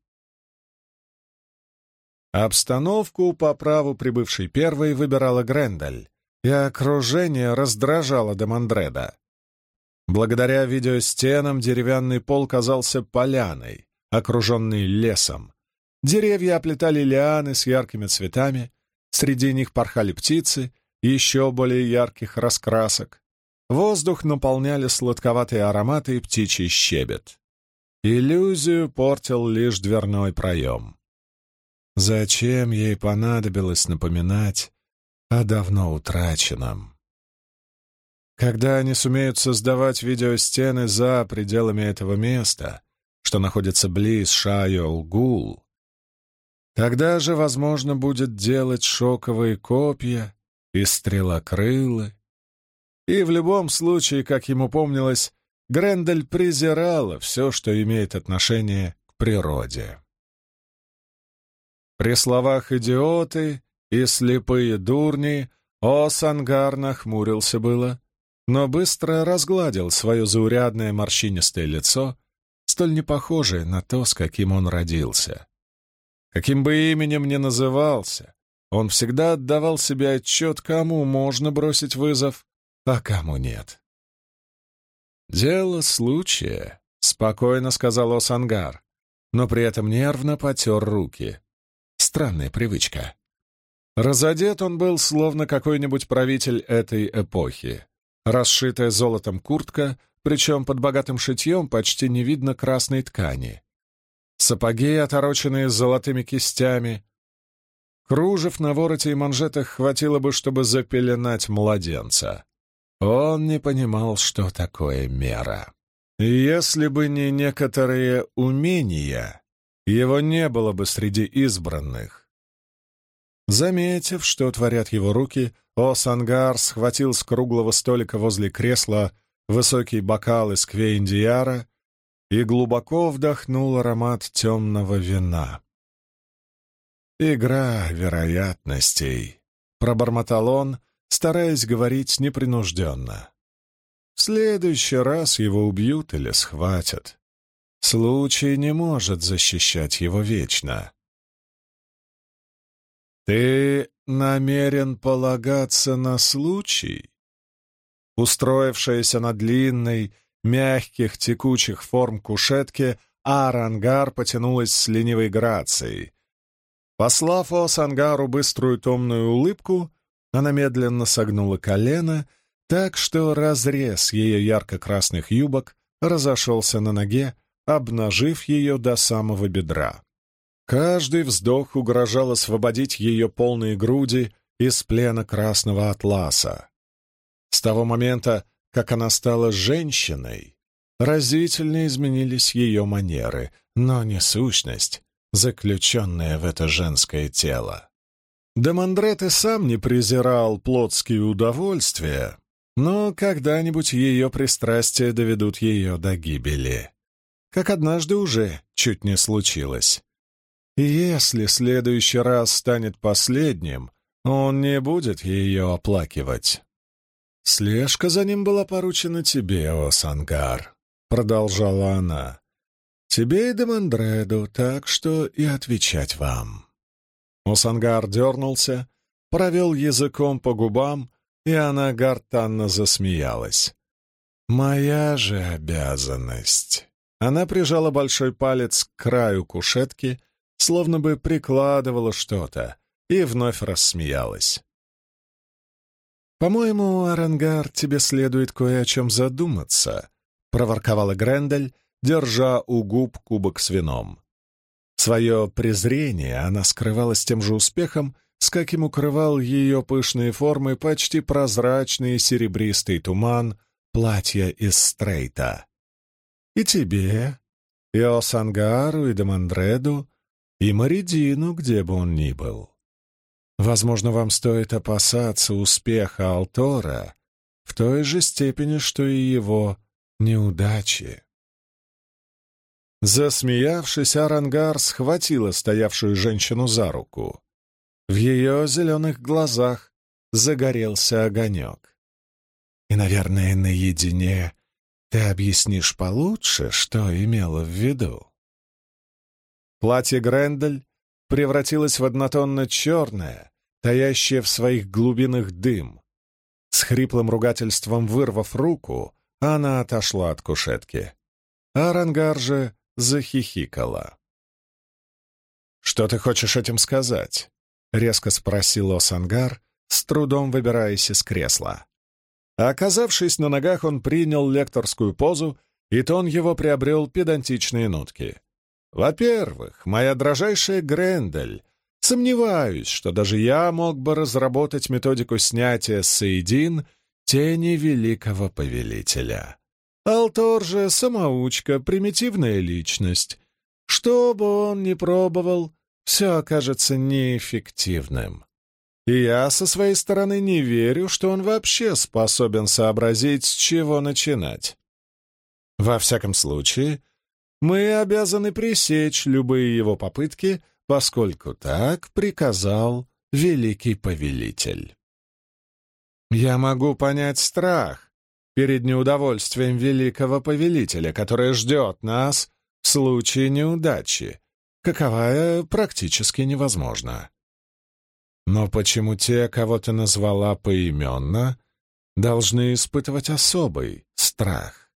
Обстановку по праву прибывшей первой выбирала Грендель, и окружение раздражало Демандреда. Благодаря видеостенам деревянный пол казался поляной, окруженной лесом. Деревья оплетали лианы с яркими цветами, среди них порхали птицы, еще более ярких раскрасок. Воздух наполняли сладковатые ароматы и птичий щебет. Иллюзию портил лишь дверной проем. Зачем ей понадобилось напоминать о давно утраченном? Когда они сумеют создавать видеостены за пределами этого места, что находится близ Шайол-Гул, тогда же возможно будет делать шоковые копья и стрелокрылы, и в любом случае, как ему помнилось, Грендель презирала все, что имеет отношение к природе. При словах «идиоты» и «слепые дурни» Осангар нахмурился было, но быстро разгладил свое заурядное морщинистое лицо, столь непохожее на то, с каким он родился. Каким бы именем ни назывался, он всегда отдавал себе отчет, кому можно бросить вызов, а кому нет. «Дело случая», — спокойно сказал Осангар, но при этом нервно потер руки. Странная привычка. Разодет он был, словно какой-нибудь правитель этой эпохи. Расшитая золотом куртка, причем под богатым шитьем почти не видно красной ткани. Сапоги, отороченные золотыми кистями. Кружев на вороте и манжетах хватило бы, чтобы запеленать младенца. Он не понимал, что такое мера. Если бы не некоторые умения, его не было бы среди избранных. Заметив, что творят его руки, Осангар схватил с круглого столика возле кресла высокий бокал из квейндиара и глубоко вдохнул аромат темного вина. «Игра вероятностей», — пробормотал он, стараясь говорить непринужденно. «В следующий раз его убьют или схватят. Случай не может защищать его вечно». «Ты намерен полагаться на случай?» Устроившаяся на длинной, мягких, текучих форм кушетке, Арангар потянулась с ленивой грацией. Послав Осангару быструю томную улыбку, она медленно согнула колено, так что разрез ее ярко-красных юбок разошелся на ноге, обнажив ее до самого бедра. Каждый вздох угрожал освободить ее полные груди из плена красного атласа. С того момента, как она стала женщиной, разительно изменились ее манеры, но не сущность, заключенная в это женское тело. Демондрет и сам не презирал плотские удовольствия, но когда-нибудь ее пристрастия доведут ее до гибели. Как однажды уже чуть не случилось. И если следующий раз станет последним, он не будет ее оплакивать. «Слежка за ним была поручена тебе, о Сангар», — продолжала она. «Тебе и Демандреду, так что и отвечать вам». Осангар дернулся, провел языком по губам, и она гортанно засмеялась. «Моя же обязанность». Она прижала большой палец к краю кушетки, словно бы прикладывала что-то, и вновь рассмеялась. «По-моему, Арангар, тебе следует кое о чем задуматься», — проворковала Грендель, держа у губ кубок с вином. Свое презрение она скрывала с тем же успехом, с каким укрывал ее пышные формы почти прозрачный серебристый туман платья из стрейта. И тебе, и Осангару, и Демандреду, и Маридину, где бы он ни был. Возможно, вам стоит опасаться успеха Алтора в той же степени, что и его неудачи. Засмеявшись, Арангар схватила стоявшую женщину за руку. В ее зеленых глазах загорелся огонек. И, наверное, наедине ты объяснишь получше, что имела в виду. Платье Грендель превратилось в однотонно черное, таящее в своих глубинах дым. С хриплым ругательством вырвав руку, она отошла от кушетки. Арангар же захихикала. «Что ты хочешь этим сказать?» — резко спросил Осангар, с трудом выбираясь из кресла. Оказавшись на ногах, он принял лекторскую позу, и тон его приобрел педантичные нотки. «Во-первых, моя дрожайшая Грендель Сомневаюсь, что даже я мог бы разработать методику снятия Саидин тени великого повелителя. Алтор же — самоучка, примитивная личность. Что бы он ни пробовал, все окажется неэффективным. И я со своей стороны не верю, что он вообще способен сообразить, с чего начинать. Во всяком случае, мы обязаны пресечь любые его попытки поскольку так приказал великий повелитель. Я могу понять страх перед неудовольствием великого повелителя, который ждет нас в случае неудачи, каковая практически невозможна. Но почему те, кого ты назвала поименно, должны испытывать особый страх?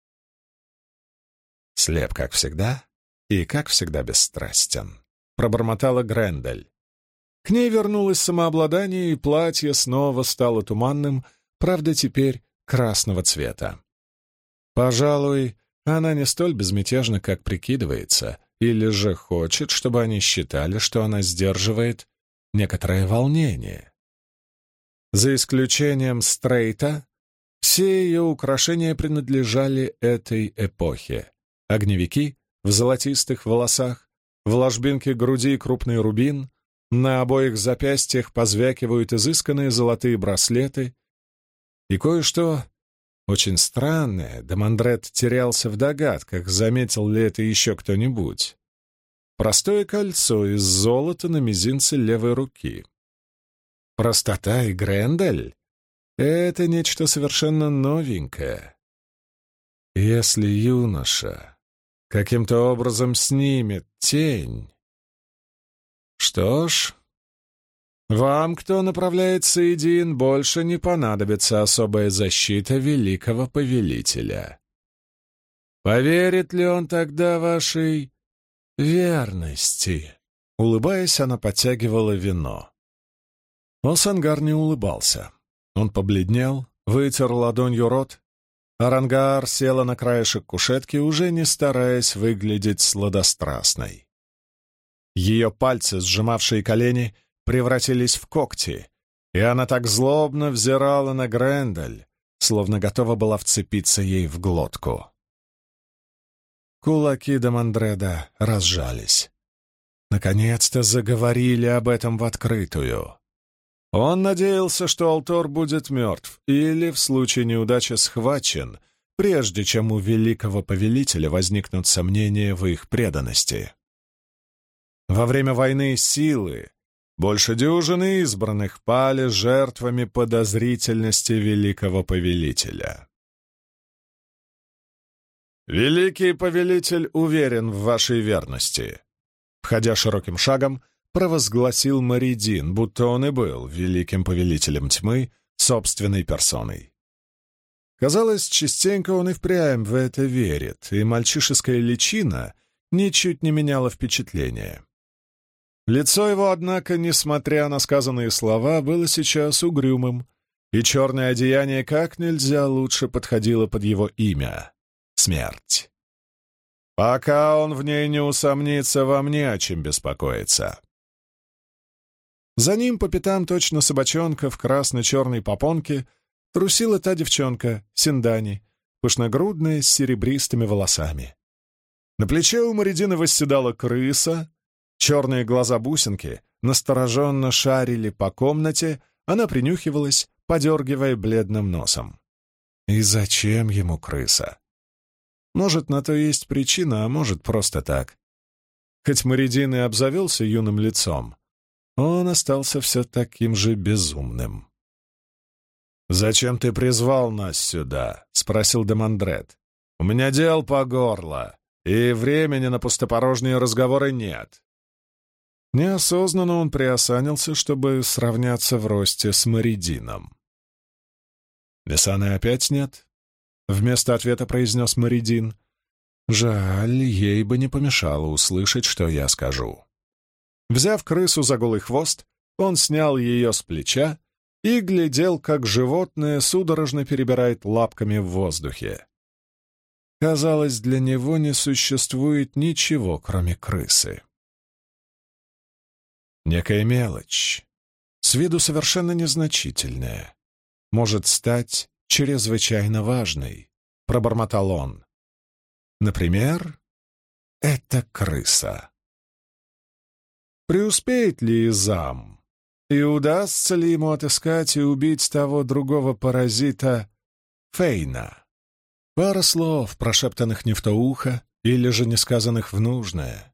Слеп, как всегда, и, как всегда, бесстрастен, — пробормотала Грендель. К ней вернулось самообладание, и платье снова стало туманным, правда, теперь красного цвета. Пожалуй, она не столь безмятежна, как прикидывается, или же хочет, чтобы они считали, что она сдерживает некоторое волнение. За исключением стрейта, все ее украшения принадлежали этой эпохе. Огневики в золотистых волосах, в ложбинке груди крупный рубин, на обоих запястьях позвякивают изысканные золотые браслеты, и кое-что очень странное, Демандрет терялся в догадках, заметил ли это еще кто-нибудь. Простое кольцо из золота на мизинце левой руки. Простота и Грендель — это нечто совершенно новенькое. Если юноша каким-то образом снимет тень... Что ж, вам, кто направляется един, больше не понадобится особая защита великого повелителя. Поверит ли он тогда вашей верности?» Улыбаясь, она подтягивала вино. Осангар не улыбался. Он побледнел, вытер ладонью рот. Арангар села на краешек кушетки, уже не стараясь выглядеть сладострастной. Ее пальцы, сжимавшие колени, превратились в когти, и она так злобно взирала на Грендель, словно готова была вцепиться ей в глотку. Кулаки Дамандреда разжались. Наконец-то заговорили об этом в открытую. Он надеялся, что Алтор будет мертв или, в случае неудачи, схвачен, прежде чем у великого повелителя возникнут сомнения в их преданности. Во время войны силы, больше дюжины избранных пали жертвами подозрительности великого повелителя. «Великий повелитель уверен в вашей верности», — входя широким шагом, провозгласил Маридин, будто он и был великим повелителем тьмы собственной персоной. Казалось, частенько он и впрямь в это верит, и мальчишеская личина ничуть не меняла впечатление. Лицо его, однако, несмотря на сказанные слова, было сейчас угрюмым, и черное одеяние как нельзя лучше подходило под его имя — смерть. Пока он в ней не усомнится, вам не о чем беспокоиться. За ним по пятам точно собачонка в красно-черной попонке трусила та девчонка, Синдани, пышногрудная, с серебристыми волосами. На плече у Маридина восседала крыса, Черные глаза бусинки настороженно шарили по комнате, она принюхивалась, подергивая бледным носом. И зачем ему крыса? Может, на то есть причина, а может, просто так. Хоть Маридин и обзавелся юным лицом, он остался все таким же безумным. «Зачем ты призвал нас сюда?» — спросил Демандрет. «У меня дел по горло, и времени на пустопорожние разговоры нет. Неосознанно он приосанился, чтобы сравняться в росте с Маридином. «Бесаны опять нет?» — вместо ответа произнес Маридин. «Жаль, ей бы не помешало услышать, что я скажу». Взяв крысу за голый хвост, он снял ее с плеча и глядел, как животное судорожно перебирает лапками в воздухе. Казалось, для него не существует ничего, кроме крысы. Некая мелочь, с виду совершенно незначительная, может стать чрезвычайно важной, — пробормотал он. Например, это крыса. Преуспеет ли зам? И удастся ли ему отыскать и убить того другого паразита Фейна? Пара слов, прошептанных не в то ухо или же не сказанных в нужное.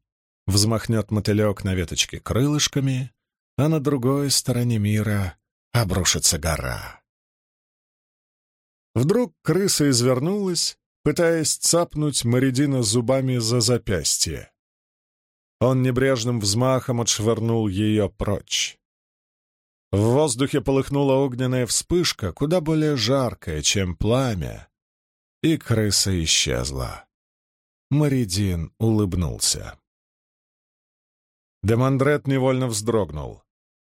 Взмахнет мотылек на веточке крылышками, а на другой стороне мира обрушится гора. Вдруг крыса извернулась, пытаясь цапнуть Маридина зубами за запястье. Он небрежным взмахом отшвырнул ее прочь. В воздухе полыхнула огненная вспышка, куда более жаркая, чем пламя, и крыса исчезла. Маридин улыбнулся. Демандрет невольно вздрогнул.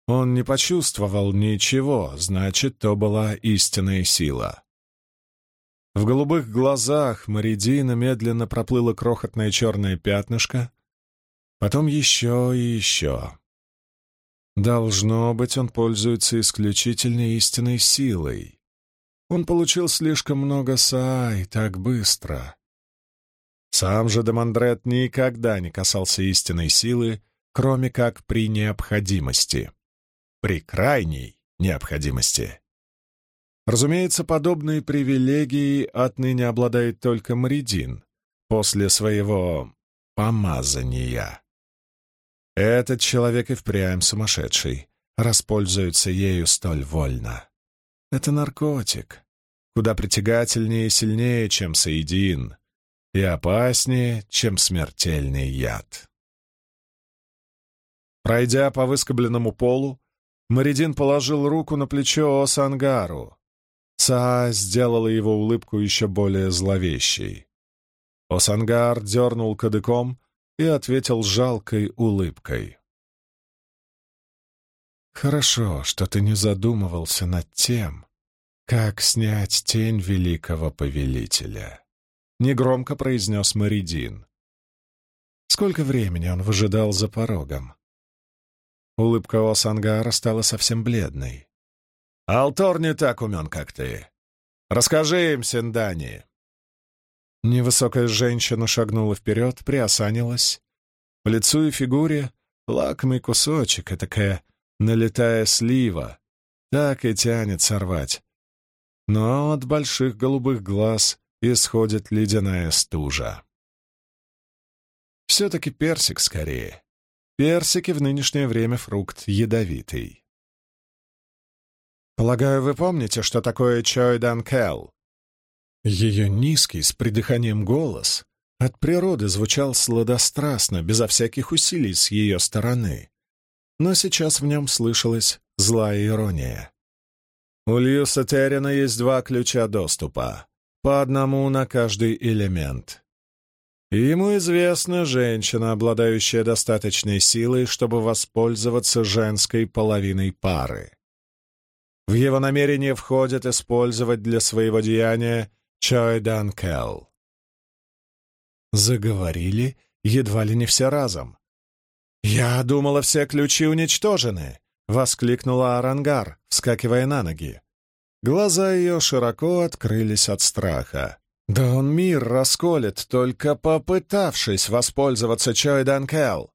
Он не почувствовал ничего, значит, то была истинная сила. В голубых глазах Маридина медленно проплыло крохотное черное пятнышко, потом еще и еще. Должно быть, он пользуется исключительной истинной силой. Он получил слишком много сай так быстро. Сам же Демандрет никогда не касался истинной силы, кроме как при необходимости при крайней необходимости. Разумеется, подобные привилегии отныне обладает только Маридин после своего помазания. Этот человек и впрямь сумасшедший, распользуется ею столь вольно. Это наркотик, куда притягательнее и сильнее, чем Саидин, и опаснее, чем смертельный яд. Пройдя по выскобленному полу, Маридин положил руку на плечо Осангару. Цаа сделала его улыбку еще более зловещей. Осангар дернул кадыком и ответил жалкой улыбкой. «Хорошо, что ты не задумывался над тем, как снять тень великого повелителя», — негромко произнес Маридин. Сколько времени он выжидал за порогом? Улыбка Осангара стала совсем бледной. «Алтор не так умен, как ты. Расскажи им, Синдани!» Невысокая женщина шагнула вперед, приосанилась. По лицу и фигуре лакомый кусочек, такая налетая слива, так и тянет сорвать. Но от больших голубых глаз исходит ледяная стужа. Все-таки персик скорее. Персики в нынешнее время фрукт ядовитый. Полагаю, вы помните, что такое Чой Дан Кэл? Ее низкий, с придыханием голос от природы звучал сладострастно, безо всяких усилий с ее стороны. Но сейчас в нем слышалась злая ирония. У Льюса Террина есть два ключа доступа, по одному на каждый элемент. И ему известна женщина, обладающая достаточной силой, чтобы воспользоваться женской половиной пары. В его намерение входит использовать для своего деяния Чой Дан Кэл. Заговорили едва ли не все разом. «Я думала, все ключи уничтожены!» — воскликнула Арангар, вскакивая на ноги. Глаза ее широко открылись от страха. Да он мир расколет, только попытавшись воспользоваться Чой Данкел.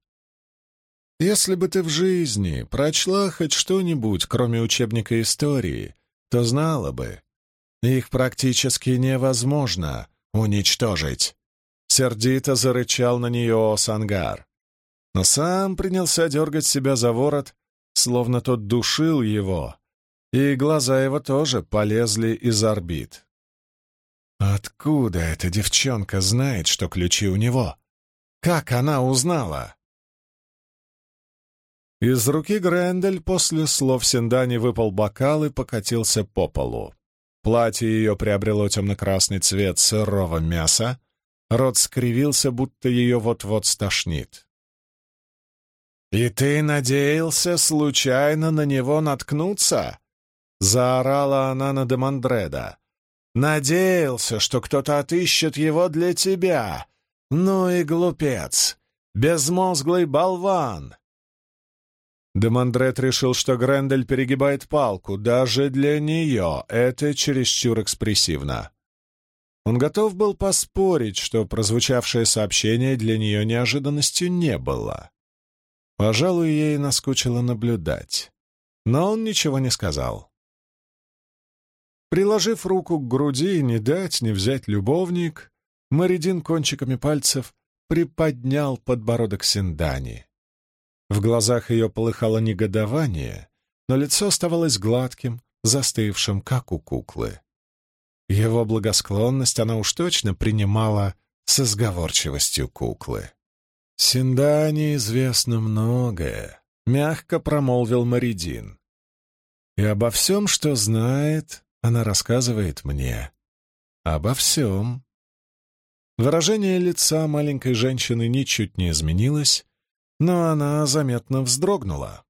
Если бы ты в жизни прочла хоть что-нибудь, кроме учебника истории, то знала бы, их практически невозможно уничтожить. Сердито зарычал на нее Сангар. Но сам принялся дергать себя за ворот, словно тот душил его, и глаза его тоже полезли из орбит. Откуда эта девчонка знает, что ключи у него? Как она узнала? Из руки Грендель после слов Синдани выпал бокал и покатился по полу. Платье ее приобрело темно-красный цвет сырого мяса, рот скривился, будто ее вот-вот стошнит. «И ты надеялся случайно на него наткнуться?» — заорала она на Демандреда. Надеялся, что кто-то отыщет его для тебя. Ну и глупец, безмозглый болван. Демандрет решил, что Грендель перегибает палку. Даже для нее это чересчур экспрессивно. Он готов был поспорить, что прозвучавшее сообщение для нее неожиданностью не было. Пожалуй, ей наскучило наблюдать. Но он ничего не сказал. Приложив руку к груди, не дать, не взять любовник, Маридин кончиками пальцев приподнял подбородок Синдани. В глазах ее полыхало негодование, но лицо оставалось гладким, застывшим, как у куклы. Его благосклонность она уж точно принимала со сговорчивостью куклы. Синдане известно многое», — мягко промолвил Маридин. «И обо всем, что знает, она рассказывает мне. Обо всем». Выражение лица маленькой женщины ничуть не изменилось, но она заметно вздрогнула.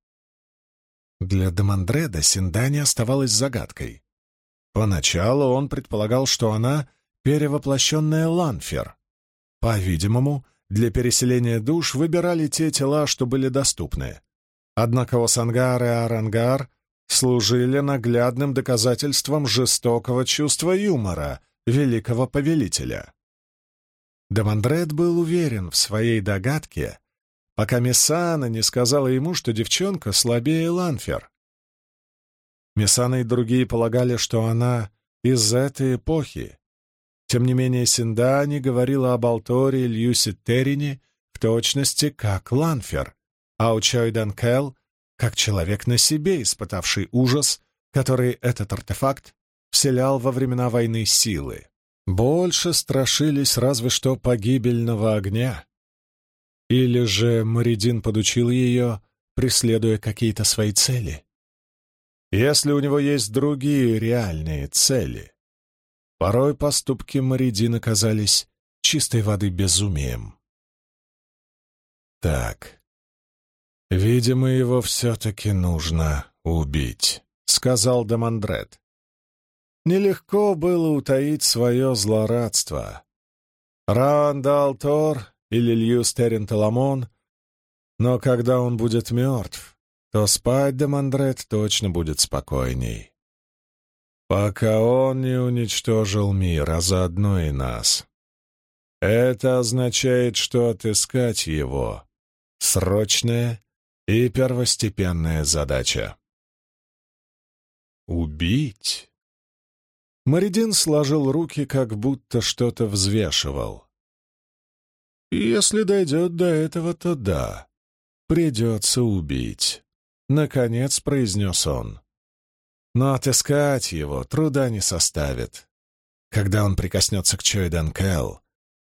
Для Демандреда Синдани оставалась загадкой. Поначалу он предполагал, что она — перевоплощенная Ланфер. По-видимому, для переселения душ выбирали те тела, что были доступны. Однако Осангар и Арангар служили наглядным доказательством жестокого чувства юмора великого повелителя. Демандрет был уверен в своей догадке, пока Мессана не сказала ему, что девчонка слабее Ланфер. Мессана и другие полагали, что она из этой эпохи. Тем не менее, Синдани говорила об Алторе Льюсе Террине в точности как Ланфер, а у Чойдан Кэл как человек на себе, испытавший ужас, который этот артефакт вселял во времена войны силы. Больше страшились разве что погибельного огня. Или же Маридин подучил ее, преследуя какие-то свои цели. Если у него есть другие реальные цели. Порой поступки Маридина казались чистой воды безумием. Так, видимо, его все-таки нужно убить, — сказал Дамандрет. Нелегко было утаить свое злорадство. Рандал Тор или Льюс Терренталамон, но когда он будет мертв, то спать Демандрет точно будет спокойней. Пока он не уничтожил мир, а заодно и нас. Это означает, что отыскать его — срочная и первостепенная задача. Убить? Маридин сложил руки, как будто что-то взвешивал. «Если дойдет до этого, то да, придется убить», — наконец произнес он. «Но отыскать его труда не составит. Когда он прикоснется к Чойдан Кэл,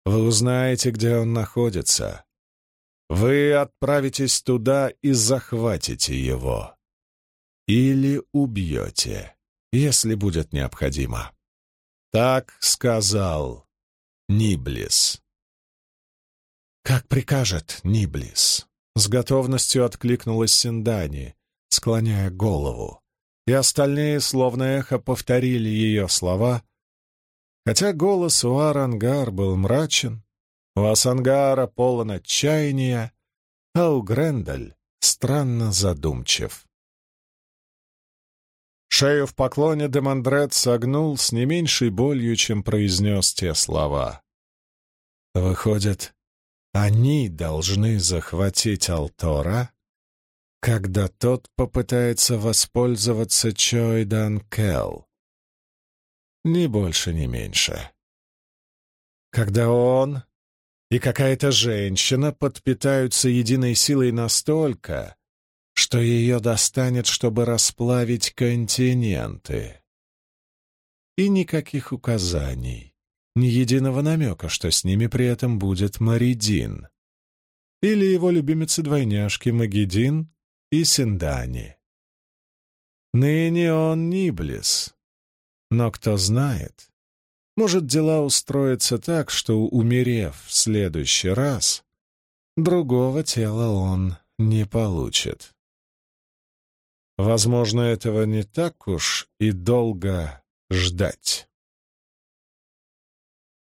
вы узнаете, где он находится. Вы отправитесь туда и захватите его. Или убьете» если будет необходимо. Так сказал Ниблис. «Как прикажет Ниблис», — с готовностью откликнулась Синдани, склоняя голову, и остальные, словно эхо, повторили ее слова, хотя голос у Арангар был мрачен, у Асангара полон отчаяния, а у Грендаль странно задумчив. Шею в поклоне Демандрет согнул с не меньшей болью, чем произнес те слова. Выходит, они должны захватить Алтора, когда тот попытается воспользоваться Чойдан Келл. Ни больше, ни меньше. Когда он и какая-то женщина подпитаются единой силой настолько, что ее достанет, чтобы расплавить континенты. И никаких указаний, ни единого намека, что с ними при этом будет Маридин. Или его любимицы-двойняшки Магидин и Синдани. Ныне он Ниблис. Но кто знает, может, дела устроятся так, что, умерев в следующий раз, другого тела он не получит. Возможно, этого не так уж и долго ждать.